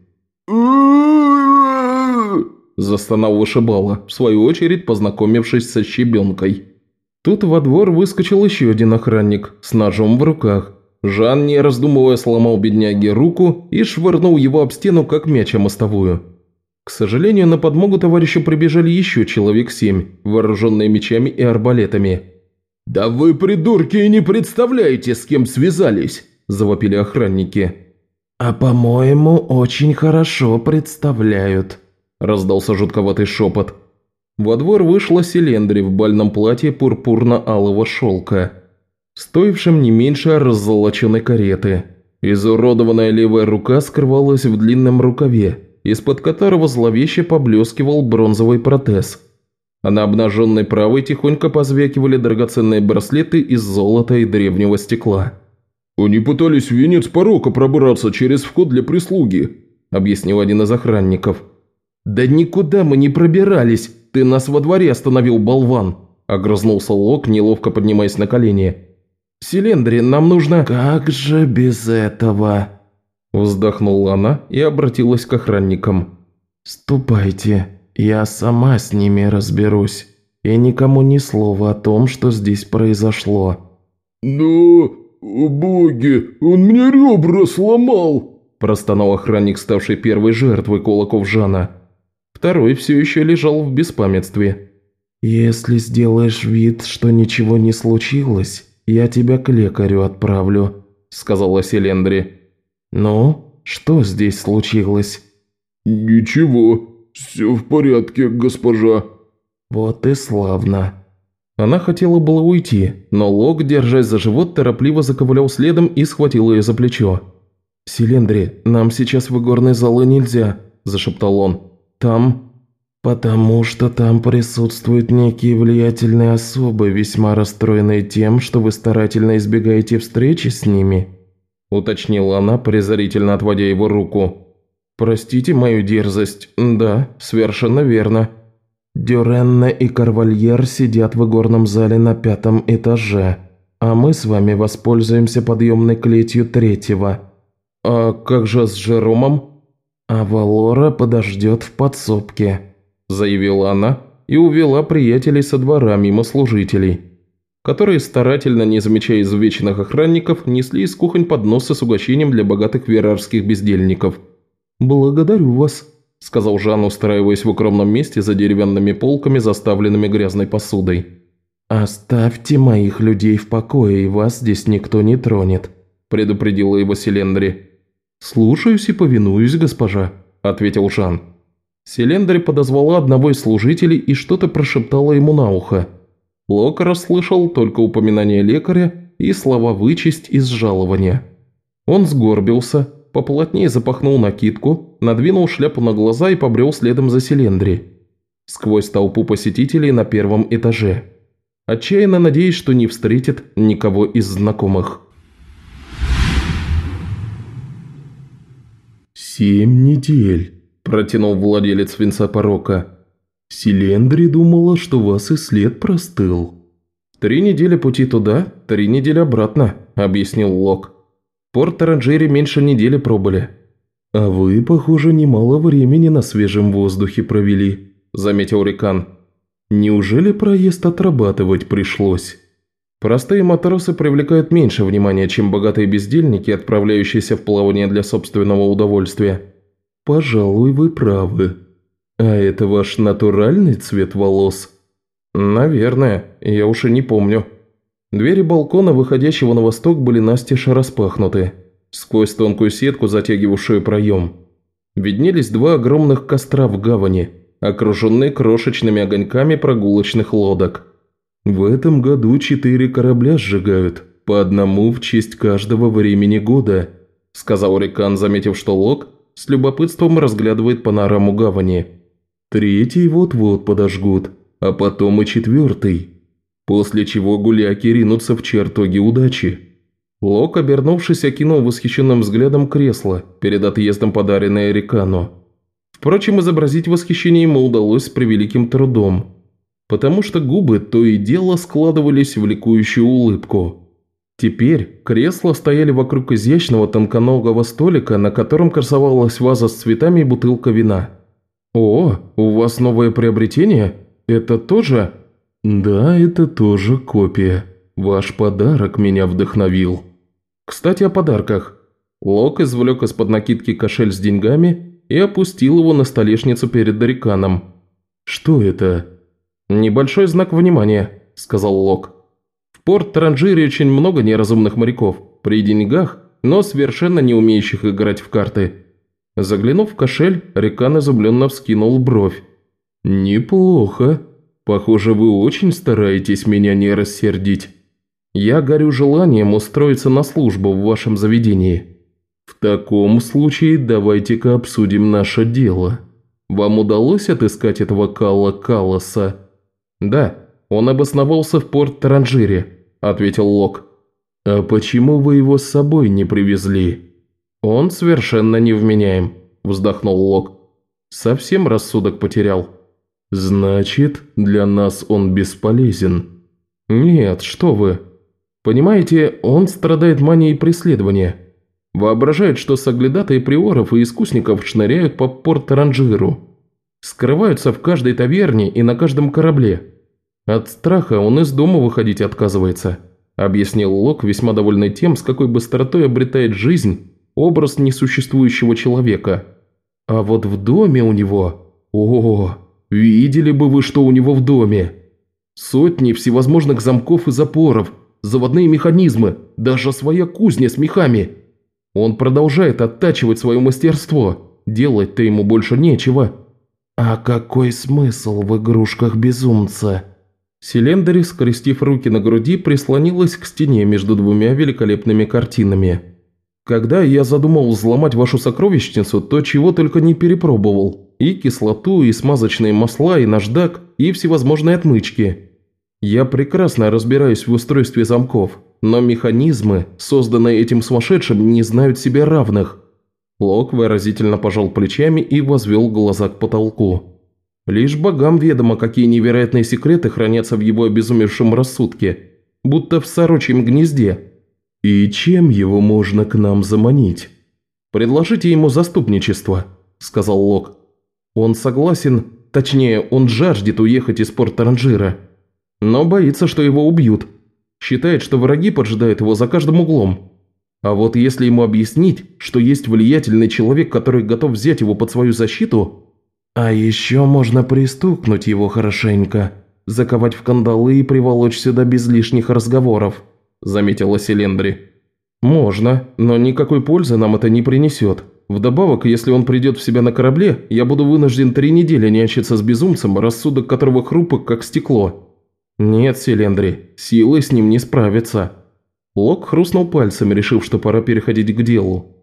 A: Застонал вышибала, в свою очередь познакомившись со щебенкой. Тут во двор выскочил еще один охранник с ножом в руках. Жан, не раздумывая, сломал бедняге руку и швырнул его об стену, как мяч мостовую. К сожалению, на подмогу товарищу прибежали еще человек семь, вооруженные мечами и арбалетами.
B: «Да вы, придурки, и не представляете, с кем связались!» – завопили охранники.
C: «А по-моему, очень хорошо представляют», – раздался жутковатый шепот.
A: Во двор вышла Селендри в бальном платье пурпурно-алого шелка, стоившем не меньше раззолоченной кареты. Изуродованная левая рука скрывалась в длинном рукаве, из-под которого зловеще поблескивал бронзовый протез. А на обнаженной правой тихонько позвякивали драгоценные браслеты из золота и древнего стекла.
B: «Они пытались в венец порока пробраться через вход для прислуги», –
A: объяснил один из охранников. «Да никуда мы не пробирались!» «Ты нас во дворе остановил, болван!» – огрызнулся Лок, неловко поднимаясь на колени. «Селендри, нам нужно...»
C: «Как же без этого?»
A: Вздохнула она и обратилась к охранникам.
C: «Ступайте, я сама с ними разберусь. И никому ни слова о том, что здесь произошло».
B: «Но... боги, он мне ребра сломал!»
A: Простонал охранник, ставший первой жертвой кулаков Жана. Второй все еще лежал в беспамятстве.
C: «Если сделаешь вид, что ничего не случилось, я тебя к лекарю отправлю», – сказала Селендри. «Ну, что здесь случилось?»
B: «Ничего, все в порядке, госпожа».
C: «Вот и славно».
A: Она хотела было уйти, но Лок, держась за живот, торопливо заковылял следом и схватил ее за плечо. «Селендри, нам сейчас в игорный залы нельзя», – зашептал он. Там? Потому что там присутствуют некие влиятельные особы, весьма расстроенные тем, что вы старательно избегаете встречи с ними», – уточнила она, презрительно отводя его руку. «Простите мою дерзость. Да, совершенно верно». «Дюренна и Карвальер сидят в игорном зале на пятом этаже, а мы с вами воспользуемся подъемной клетью третьего». «А как же с Жеромом?» «А Валора подождет в подсобке», – заявила она и увела приятелей со двора мимо служителей, которые, старательно не замечая изувеченных охранников, несли из кухонь подносы с угощением для богатых верарских бездельников. «Благодарю вас», – сказал Жан, устраиваясь в укромном месте за деревянными полками, заставленными грязной посудой. «Оставьте моих людей в покое, и вас здесь никто не тронет», – предупредила его Селендри. «Слушаюсь и повинуюсь, госпожа», – ответил Жан. Селендри подозвала одного из служителей и что-то прошептала ему на ухо. Лок расслышал только упоминание лекаря и слова «вычесть» из жалования. Он сгорбился, поплотнее запахнул накидку, надвинул шляпу на глаза и побрел следом за Селендри. Сквозь толпу посетителей на первом этаже. Отчаянно надеясь, что не встретит никого из знакомых.
C: «Семь недель», – протянул владелец венца порока. «Селендри думала, что вас и след простыл».
A: «Три недели пути туда, три недели обратно», – объяснил Лок. «Порт Таранжире меньше недели пробыли».
C: «А вы, похоже, немало времени на свежем воздухе провели», – заметил Рикан. «Неужели проезд отрабатывать пришлось?»
A: Простые матросы привлекают меньше внимания, чем богатые бездельники, отправляющиеся в плавание для собственного удовольствия.
C: Пожалуй, вы правы. А это ваш натуральный цвет волос?
A: Наверное, я уж и не помню. Двери балкона, выходящего на восток, были настежь распахнуты, сквозь тонкую сетку, затягивавшую проем. Виднелись два огромных костра в гавани, окруженные крошечными огоньками прогулочных лодок. В этом году четыре корабля сжигают, по одному в честь каждого времени года», – сказал Рикан, заметив, что Лок с любопытством разглядывает панораму гавани. «Третий вот-вот подожгут, а потом и четвертый. После чего гуляки ринутся в чертоги удачи». Лок, обернувшись, окинул восхищенным взглядом кресло, перед отъездом подаренное Рикану. Впрочем, изобразить восхищение ему удалось с превеликим трудом, потому что губы то и дело складывались в ликующую улыбку. Теперь кресла стояли вокруг изящного тонконогого столика, на котором красовалась ваза с цветами и бутылка вина. «О, у вас новое приобретение? Это тоже?» «Да, это тоже копия. Ваш подарок меня вдохновил». «Кстати, о подарках». Лок извлек из-под накидки кошель с деньгами и опустил его на столешницу перед Дариканом. «Что это?» «Небольшой знак внимания», – сказал Лок. «В порт Транжире очень много неразумных моряков, при деньгах, но совершенно не умеющих играть в карты». Заглянув в кошель, Рикан изумленно вскинул бровь. «Неплохо. Похоже, вы очень стараетесь меня не рассердить». Я горю желанием устроиться на службу в вашем заведении. В таком случае давайте-ка обсудим наше дело. Вам удалось отыскать этого Калла Калласа? Да, он обосновался в порт Таранжире, ответил Лок. А почему вы его с собой не привезли? Он совершенно невменяем, вздохнул Лок. Совсем рассудок потерял. Значит, для нас он бесполезен. Нет, что вы, Понимаете, он страдает манией преследования. Воображает, что соглядатые приоров и искусников шныряют по порт-ранжиру. Скрываются в каждой таверне и на каждом корабле. От страха он из дома выходить отказывается, объяснил Лок, весьма довольный тем, с какой быстротой обретает жизнь образ несуществующего человека. А вот в доме у него... О, видели бы вы, что у него в доме! Сотни всевозможных замков и запоров – заводные механизмы, даже своя кузня с мехами. Он продолжает оттачивать свое мастерство, делать-то ему больше нечего. А какой смысл в игрушках безумца? Селендари, скрестив руки на груди, прислонилась к стене между двумя великолепными картинами. Когда я задумал взломать вашу сокровищницу, то чего только не перепробовал. И кислоту, и смазочные масла, и наждак, и всевозможные отмычки. Я прекрасно разбираюсь в устройстве замков, но механизмы, созданные этим сумасшедшим, не знают себе равных». Лок выразительно пожал плечами и возвел глаза к потолку. Лишь богам ведомо, какие невероятные секреты хранятся в его обезумевшем рассудке, будто в сорочьем гнезде. И чем его можно к нам заманить? «Предложите ему заступничество», – сказал Лок. «Он согласен, точнее, он жаждет уехать из порта Ранжира но боится, что его убьют. Считает, что враги поджидают его за каждым углом. А вот если ему объяснить, что есть влиятельный человек, который готов взять его под свою защиту... А еще можно пристукнуть его хорошенько, заковать в кандалы и приволочь сюда без лишних разговоров, заметила Селендри. Можно, но никакой пользы нам это не принесет. Вдобавок, если он придет в себя на корабле, я буду вынужден три недели нянчиться с безумцем, рассудок которого хрупок, как стекло. «Нет, Селендри, силой с ним не справиться». Лок хрустнул пальцами, решив, что пора переходить к делу.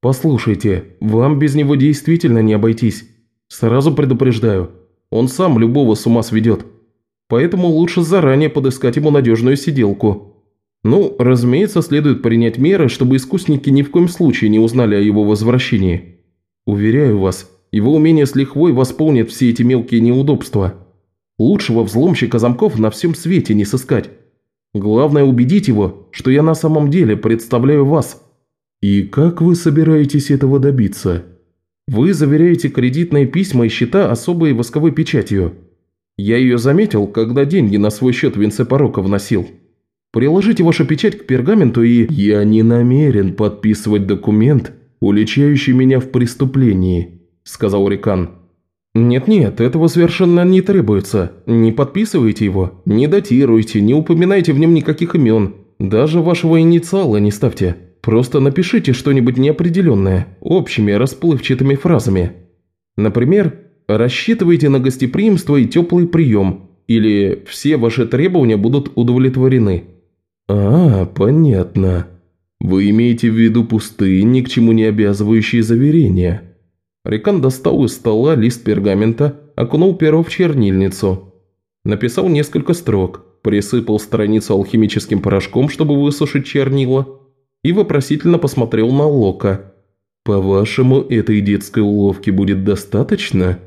A: «Послушайте, вам без него действительно не обойтись. Сразу предупреждаю, он сам любого с ума сведет. Поэтому лучше заранее подыскать ему надежную сиделку. Ну, разумеется, следует принять меры, чтобы искусники ни в коем случае не узнали о его возвращении. Уверяю вас, его умение с лихвой восполнит все эти мелкие неудобства». Лучшего взломщика замков на всем свете не сыскать. Главное убедить его, что я на самом деле представляю вас. И как вы собираетесь этого добиться? Вы заверяете кредитные письма и счета особой восковой печатью. Я ее заметил, когда деньги на свой счет Винцепорока вносил. Приложите вашу печать к пергаменту и... Я не намерен подписывать документ, уличающий меня в преступлении, сказал Рикан. «Нет-нет, этого совершенно не требуется. Не подписывайте его, не датируйте, не упоминайте в нем никаких имен. Даже вашего инициала не ставьте. Просто напишите что-нибудь неопределенное, общими расплывчатыми фразами. Например, рассчитывайте на гостеприимство и теплый прием. Или все ваши требования будут удовлетворены?» «А, понятно. Вы имеете в виду пустые, ни к чему не обязывающие заверения?» Рикан достал из стола лист пергамента, окунул перо в чернильницу. Написал несколько строк, присыпал страницу алхимическим порошком, чтобы высушить чернила, и вопросительно посмотрел на Лока. «По-вашему, этой детской уловки будет достаточно?»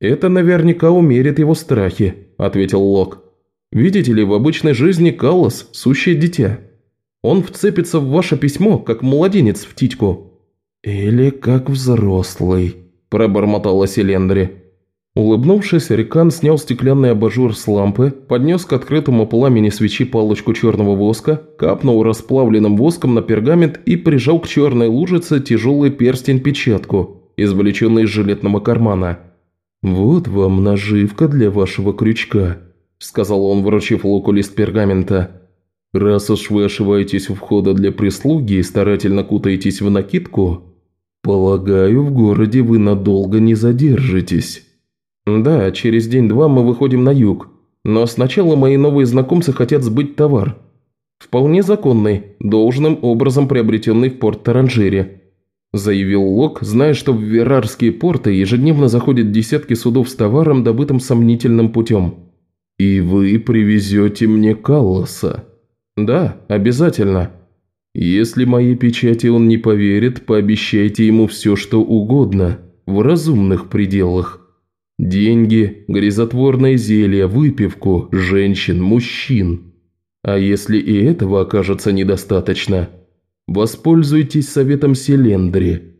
A: «Это наверняка умерит его страхи», – ответил Лок. «Видите ли, в обычной жизни Каллас – сущее дитя. Он вцепится в ваше письмо, как младенец в титьку». «Или как взрослый», – пробормотала Селендри. Улыбнувшись, Рикан снял стеклянный абажур с лампы, поднес к открытому пламени свечи палочку черного воска, капнул расплавленным воском на пергамент и прижал к черной лужице тяжелый перстень-печатку, извлеченный из жилетного кармана. «Вот вам наживка для вашего крючка», – сказал он, вручив Луку лист пергамента. «Раз уж вы ошиваетесь у входа для прислуги и старательно кутаетесь в накидку, полагаю, в городе вы надолго не задержитесь». «Да, через день-два мы выходим на юг, но сначала мои новые знакомцы хотят сбыть товар. Вполне законный, должным образом приобретенный в порт Таранжире», заявил Лок, зная, что в Верарские порты ежедневно заходят десятки судов с товаром, добытым сомнительным путем. «И вы привезете мне Калласа?» «Да, обязательно». «Если моей печати он не поверит, пообещайте ему все, что угодно, в разумных пределах». Деньги, грязотворное зелье, выпивку, женщин, мужчин. А если и этого окажется недостаточно, воспользуйтесь советом Селендри.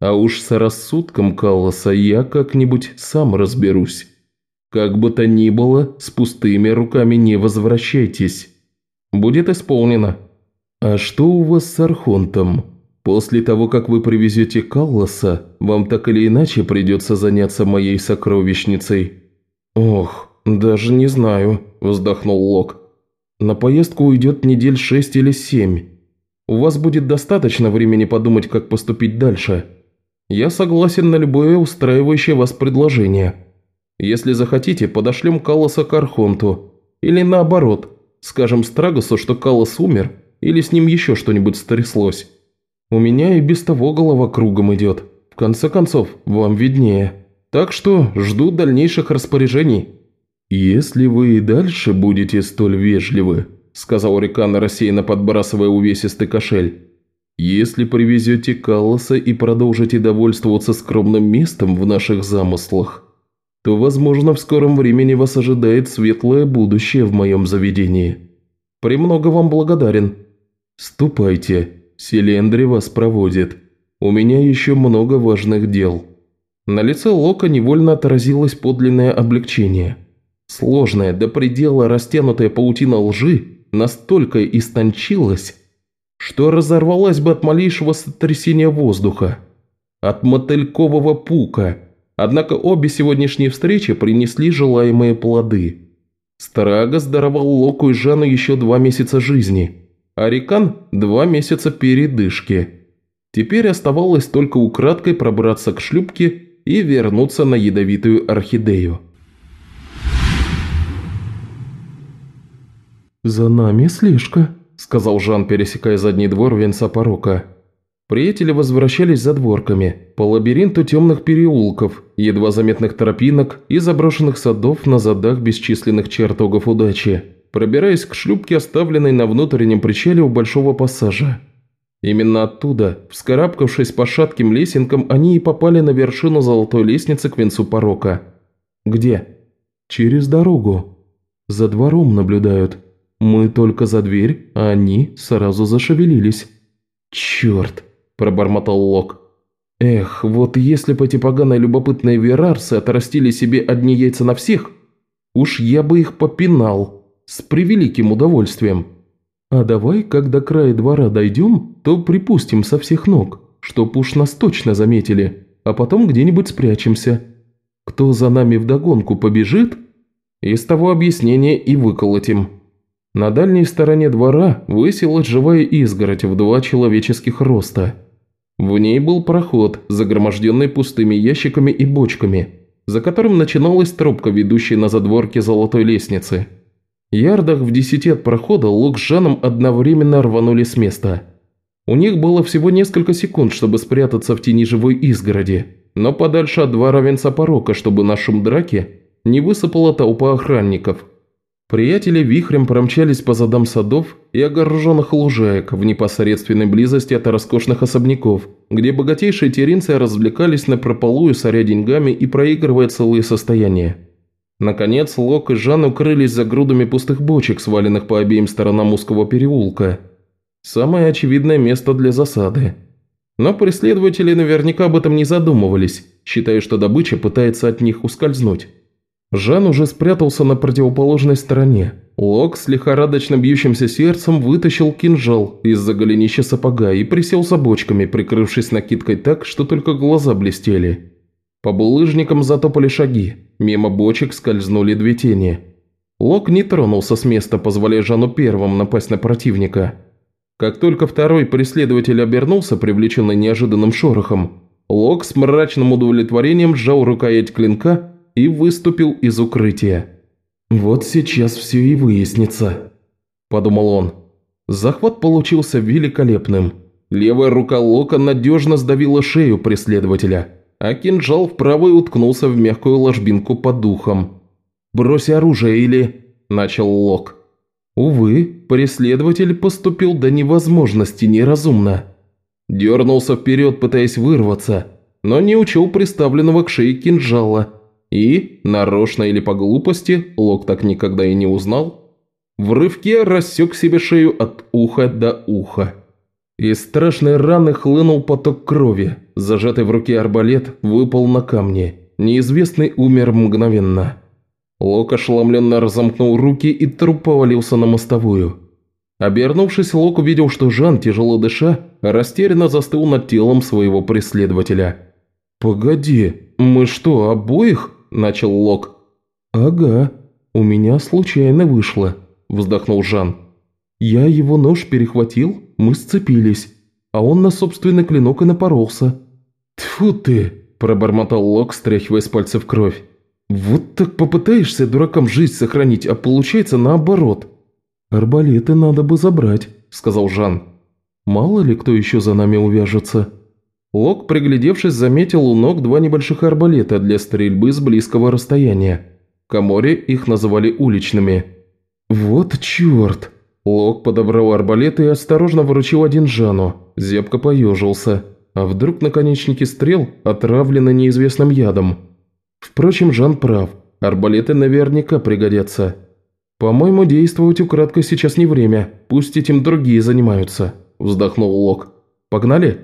A: А уж с рассудком Калласа я как-нибудь сам разберусь. Как бы то ни было, с пустыми руками не возвращайтесь. Будет исполнено. А что у вас с Архонтом? После того, как вы привезете Калласа, вам так или иначе придется заняться моей сокровищницей». «Ох, даже не знаю», – вздохнул Лок. «На поездку уйдет недель шесть или семь. У вас будет достаточно времени подумать, как поступить дальше. Я согласен на любое устраивающее вас предложение. Если захотите, подошлем Калласа к Архонту. Или наоборот, скажем Страгосу, что Каллас умер, или с ним еще что-нибудь стряслось». У меня и без того голова кругом идет. В конце концов, вам виднее. Так что жду дальнейших распоряжений». «Если вы и дальше будете столь вежливы», – сказал Рикан, рассеянно подбрасывая увесистый кошель, «если привезете Калласа и продолжите довольствоваться скромным местом в наших замыслах, то, возможно, в скором времени вас ожидает светлое будущее в моем заведении. Премного вам благодарен. Ступайте, Селендри вас проводит. У меня еще много важных дел». На лице Лока невольно отразилось подлинное облегчение. Сложная, до предела растянутая паутина лжи настолько истончилась, что разорвалась бы от малейшего сотрясения воздуха, от мотылькового пука. Однако обе сегодняшние встречи принесли желаемые плоды. Страгос даровал Локу и Жану еще два месяца жизни – Арикан – два месяца передышки. Теперь оставалось только украдкой пробраться к шлюпке и вернуться на ядовитую орхидею. «За нами слежка», – сказал Жан, пересекая задний двор венца порока. Приятели возвращались за дворками, по лабиринту темных переулков, едва заметных тропинок и заброшенных садов на задах бесчисленных чертогов удачи пробираясь к шлюпке, оставленной на внутреннем причале у большого пассажа. Именно оттуда, вскарабкавшись по шатким лесенкам, они и попали на вершину золотой лестницы к венцу порока. «Где?» «Через дорогу. За двором наблюдают. Мы только за дверь, а они сразу зашевелились». «Черт!» – пробормотал Лок. «Эх, вот если бы эти поганые любопытные верарсы отрастили себе одни яйца на всех, уж я бы их попинал». «С превеликим удовольствием. А давай, когда край двора дойдем, то припустим со всех ног, чтоб уж нас точно заметили, а потом где-нибудь спрячемся. Кто за нами вдогонку побежит, из того объяснения и выколотим». На дальней стороне двора высилась живая изгородь в два человеческих роста. В ней был проход, загроможденный пустыми ящиками и бочками, за которым начиналась тропка, ведущая на задворке золотой лестницы. Ярдах в десяти от прохода Лук с Жаном одновременно рванули с места. У них было всего несколько секунд, чтобы спрятаться в тени живой изгороди, но подальше от двора венца порока, чтобы на шум драки не высыпала толпа охранников. Приятели вихрем промчались по задам садов и огороженных лужаек в непосредственной близости от роскошных особняков, где богатейшие теринцы развлекались на прополую, соря деньгами и проигрывая целые состояния. Наконец, Лок и Жан укрылись за грудами пустых бочек, сваленных по обеим сторонам узкого переулка. Самое очевидное место для засады. Но преследователи наверняка об этом не задумывались, считая, что добыча пытается от них ускользнуть. Жан уже спрятался на противоположной стороне. Лок с лихорадочно бьющимся сердцем вытащил кинжал из-за голенища сапога и присел за бочками, прикрывшись накидкой так, что только глаза блестели. По булыжникам затопали шаги, мимо бочек скользнули две тени. Лок не тронулся с места, позволяя Жану первым напасть на противника. Как только второй преследователь обернулся, привлеченный неожиданным шорохом, Лок с мрачным удовлетворением сжал рукоять клинка и выступил из укрытия. «Вот сейчас все и выяснится», – подумал он. Захват получился великолепным. Левая рука Лока надежно сдавила шею преследователя – а кинжал в правой уткнулся в мягкую ложбинку под духом. «Брось оружие или...» – начал Лок. Увы, преследователь поступил до невозможности неразумно. Дернулся вперед, пытаясь вырваться, но не учел приставленного к шее кинжала. И, нарочно или по глупости, Лок так никогда и не узнал, в рывке рассек себе шею от уха до уха. Из страшной раны хлынул поток крови. Зажатый в руке арбалет выпал на камни. Неизвестный умер мгновенно. Лок ошеломленно разомкнул руки и труп повалился на мостовую. Обернувшись, Лок увидел, что Жан, тяжело дыша, растерянно застыл над телом своего преследователя. «Погоди, мы что, обоих?» – начал Лок. «Ага, у меня случайно вышло», – вздохнул Жан. «Я его нож перехватил, мы сцепились, а он на собственный клинок и напоролся. Тьфу ты!» – пробормотал Лок, стряхивая с пальцев кровь. «Вот так попытаешься дуракам жизнь сохранить, а получается наоборот». «Арбалеты надо бы забрать», – сказал Жан. «Мало ли кто еще за нами увяжется». Лок, приглядевшись, заметил у ног два небольших арбалета для стрельбы с близкого расстояния. В Каморе их называли уличными. «Вот черт!» Лок подобрал арбалет и осторожно вручил один Жану. Зебка поежился. А вдруг наконечники стрел отравлены неизвестным ядом? Впрочем, Жан прав. Арбалеты наверняка пригодятся. «По-моему, действовать украдкой сейчас не время. Пусть этим другие занимаются», – вздохнул Лок. «Погнали?»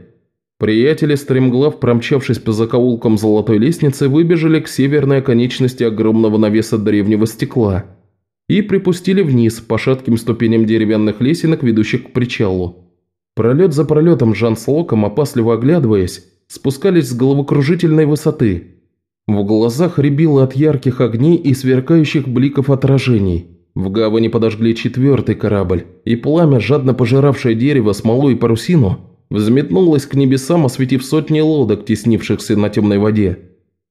A: Приятели, стремглав, промчавшись по закоулкам золотой лестницы, выбежали к северной оконечности огромного навеса древнего стекла – и припустили вниз по шатким ступеням деревянных лесенок, ведущих к причалу. Пролет за пролетом Жан с Локом, опасливо оглядываясь, спускались с головокружительной высоты. В глазах рябило от ярких огней и сверкающих бликов отражений. В гавани подожгли четвертый корабль, и пламя, жадно пожиравшее дерево, смолу и парусину, взметнулось к небесам, осветив сотни лодок, теснившихся на темной воде.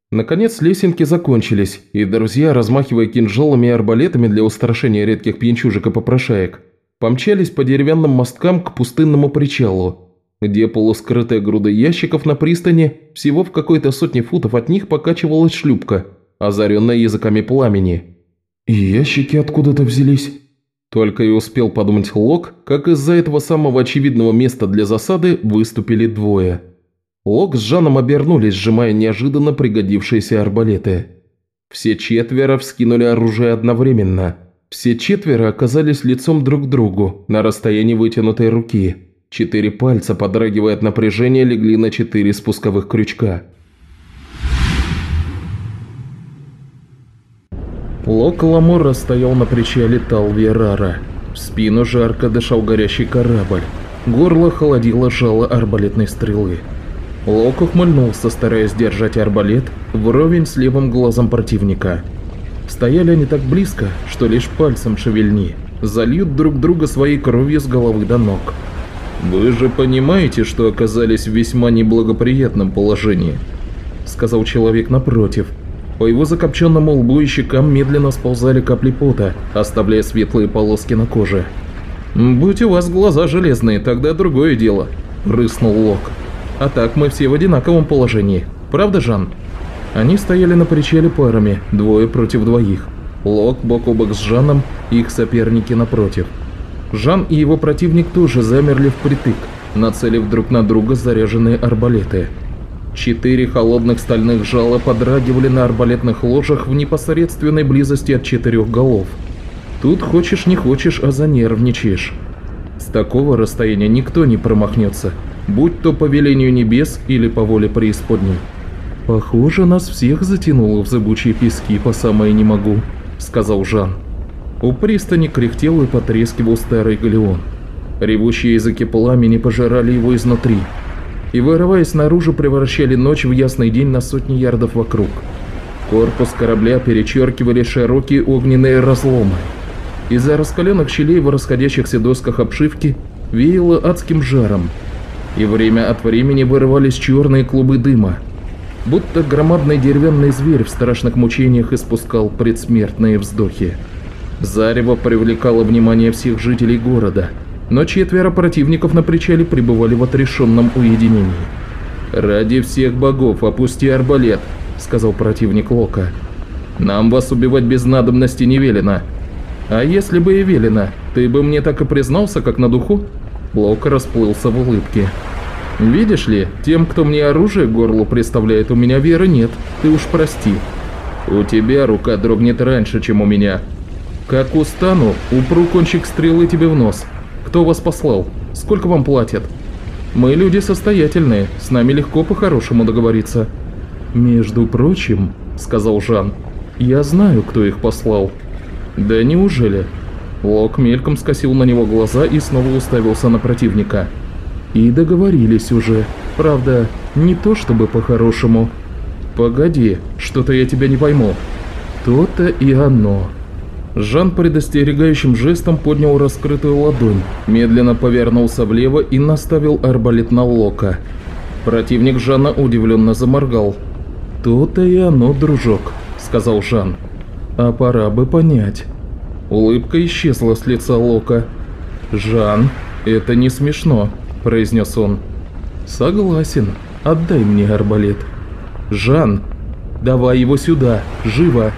A: Наконец лесенки закончились, и друзья, размахивая кинжалами и арбалетами для устрашения редких пьянчужек и попрошаек, помчались по деревянным мосткам к пустынному причалу, где полускрытая груда ящиков на пристани, всего в какой-то сотне футов от них покачивалась шлюпка, озаренная языками пламени. «И ящики откуда-то взялись?» Только и успел подумать Лок, как из-за этого самого очевидного места для засады выступили двое – Лок с Жаном обернулись, сжимая неожиданно пригодившиеся арбалеты. Все четверо вскинули оружие одновременно. Все четверо оказались лицом друг к другу, на расстоянии вытянутой руки. Четыре пальца, подрагивая от напряжения, легли на четыре спусковых крючка. Лок Ламора стоял на причале Талвierара. В спину жарко дышал горящий корабль. Горло холодило жало арбалетной стрелы. Лок ухмыльнулся, стараясь держать арбалет вровень с левым глазом противника. Стояли они так близко, что лишь пальцем шевельни, зальют друг друга своей кровью с головы до ног. «Вы же понимаете, что оказались в весьма неблагоприятном положении», — сказал человек напротив. По его закопченному лбу и щекам медленно сползали капли пота, оставляя светлые полоски на коже. «Будь у вас глаза железные, тогда другое дело», – рыснул Лок. «А так мы все в одинаковом положении. Правда, Жан?» Они стояли на причале парами, двое против двоих. Лок бок о бок с Жаном, их соперники напротив. Жан и его противник тоже замерли впритык, нацелив друг на друга заряженные арбалеты. Четыре холодных стальных жала подрагивали на арбалетных ложах в непосредственной близости от четырех голов. Тут хочешь не хочешь, а занервничаешь. С такого расстояния никто не промахнется, будь то по велению небес или по воле преисподней. «Похоже, нас всех затянуло в зыбучие пески по самое не могу», — сказал Жан. У пристани кряхтел и потрескивал старый галеон. Ревущие языки пламени пожирали его изнутри — и, вырываясь наружу, превращали ночь в ясный день на сотни ярдов вокруг. Корпус корабля перечеркивали широкие огненные разломы. Из-за раскаленных щелей в расходящихся досках обшивки веяло адским жаром, и время от времени вырывались черные клубы дыма, будто громадный деревянный зверь в страшных мучениях испускал предсмертные вздохи. Зарево привлекало внимание всех жителей города – но четверо противников на причале пребывали в отрешенном уединении. «Ради всех богов опусти арбалет», — сказал противник Лока. «Нам вас убивать без надобности не велено». «А если бы и велено, ты бы мне так и признался, как на духу?» Лока расплылся в улыбке. «Видишь ли, тем, кто мне оружие к горлу представляет, у меня веры нет, ты уж прости. У тебя рука дрогнет раньше, чем у меня. Как устану, упру кончик стрелы тебе в нос». Кто вас послал? Сколько вам платят? Мы люди состоятельные, с нами легко по-хорошему договориться. Между прочим, сказал Жан, я знаю, кто их послал. Да неужели? Лок мельком скосил на него глаза и снова уставился на противника. И договорились уже. Правда, не то чтобы по-хорошему. Погоди, что-то я тебя не пойму. То-то и оно. Жан предостерегающим жестом поднял раскрытую ладонь, медленно повернулся влево и наставил арбалет на Лока. Противник Жана удивленно заморгал. «То-то и оно, дружок», — сказал Жан. «А пора бы понять». Улыбка исчезла с лица Лока. «Жан, это не смешно», – произнес он. «Согласен. Отдай мне арбалет». «Жан, давай его сюда, живо!»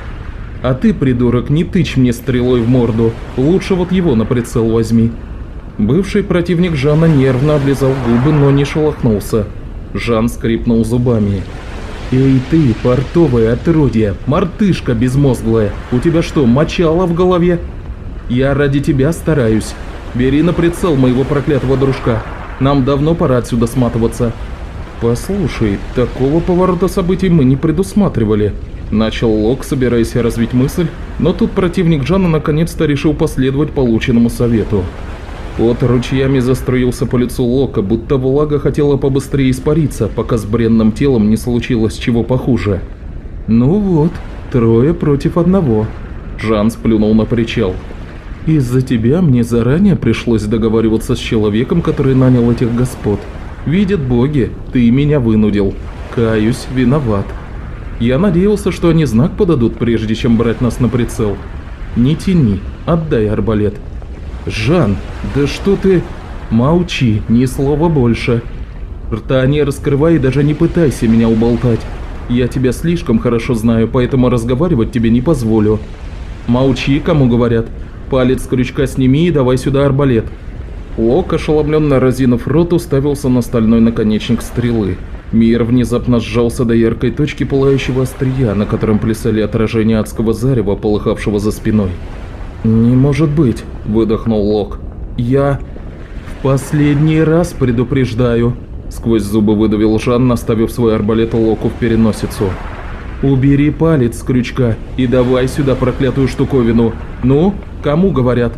A: А ты, придурок, не тычь мне стрелой в морду, лучше вот его на прицел возьми». Бывший противник Жана нервно облизал губы, но не шелохнулся. Жан скрипнул зубами. «Эй ты, портовое отродье, мартышка безмозглая, у тебя что, мочало в голове? Я ради тебя стараюсь. Бери на прицел моего проклятого дружка. Нам давно пора отсюда сматываться». «Послушай, такого поворота событий мы не предусматривали», Начал Лок, собираясь развить мысль, но тут противник Джана наконец-то решил последовать полученному совету. Пот ручьями заструился по лицу Лока, будто влага хотела побыстрее испариться, пока с бренным телом не случилось чего похуже. «Ну вот, трое против одного», – Жан сплюнул на причал. «Из-за тебя мне заранее пришлось договариваться с человеком, который нанял этих господ. Видят боги, ты меня вынудил. Каюсь, виноват». Я надеялся, что они знак подадут, прежде чем брать нас на прицел. Не тяни, отдай арбалет. Жан, да что ты... Молчи, ни слова больше. Рта не раскрывай и даже не пытайся меня уболтать. Я тебя слишком хорошо знаю, поэтому разговаривать тебе не позволю. Молчи, кому говорят. Палец с крючка сними и давай сюда арбалет. Лок, ошеломленно разинув рот, уставился на стальной наконечник стрелы. Мир внезапно сжался до яркой точки пылающего острия, на котором плясали отражения адского зарева, полыхавшего за спиной. «Не может быть», – выдохнул Лок. «Я... в последний раз предупреждаю», – сквозь зубы выдавил Жан, наставив свой арбалет Локу в переносицу. «Убери палец с крючка и давай сюда проклятую штуковину. Ну, кому говорят?»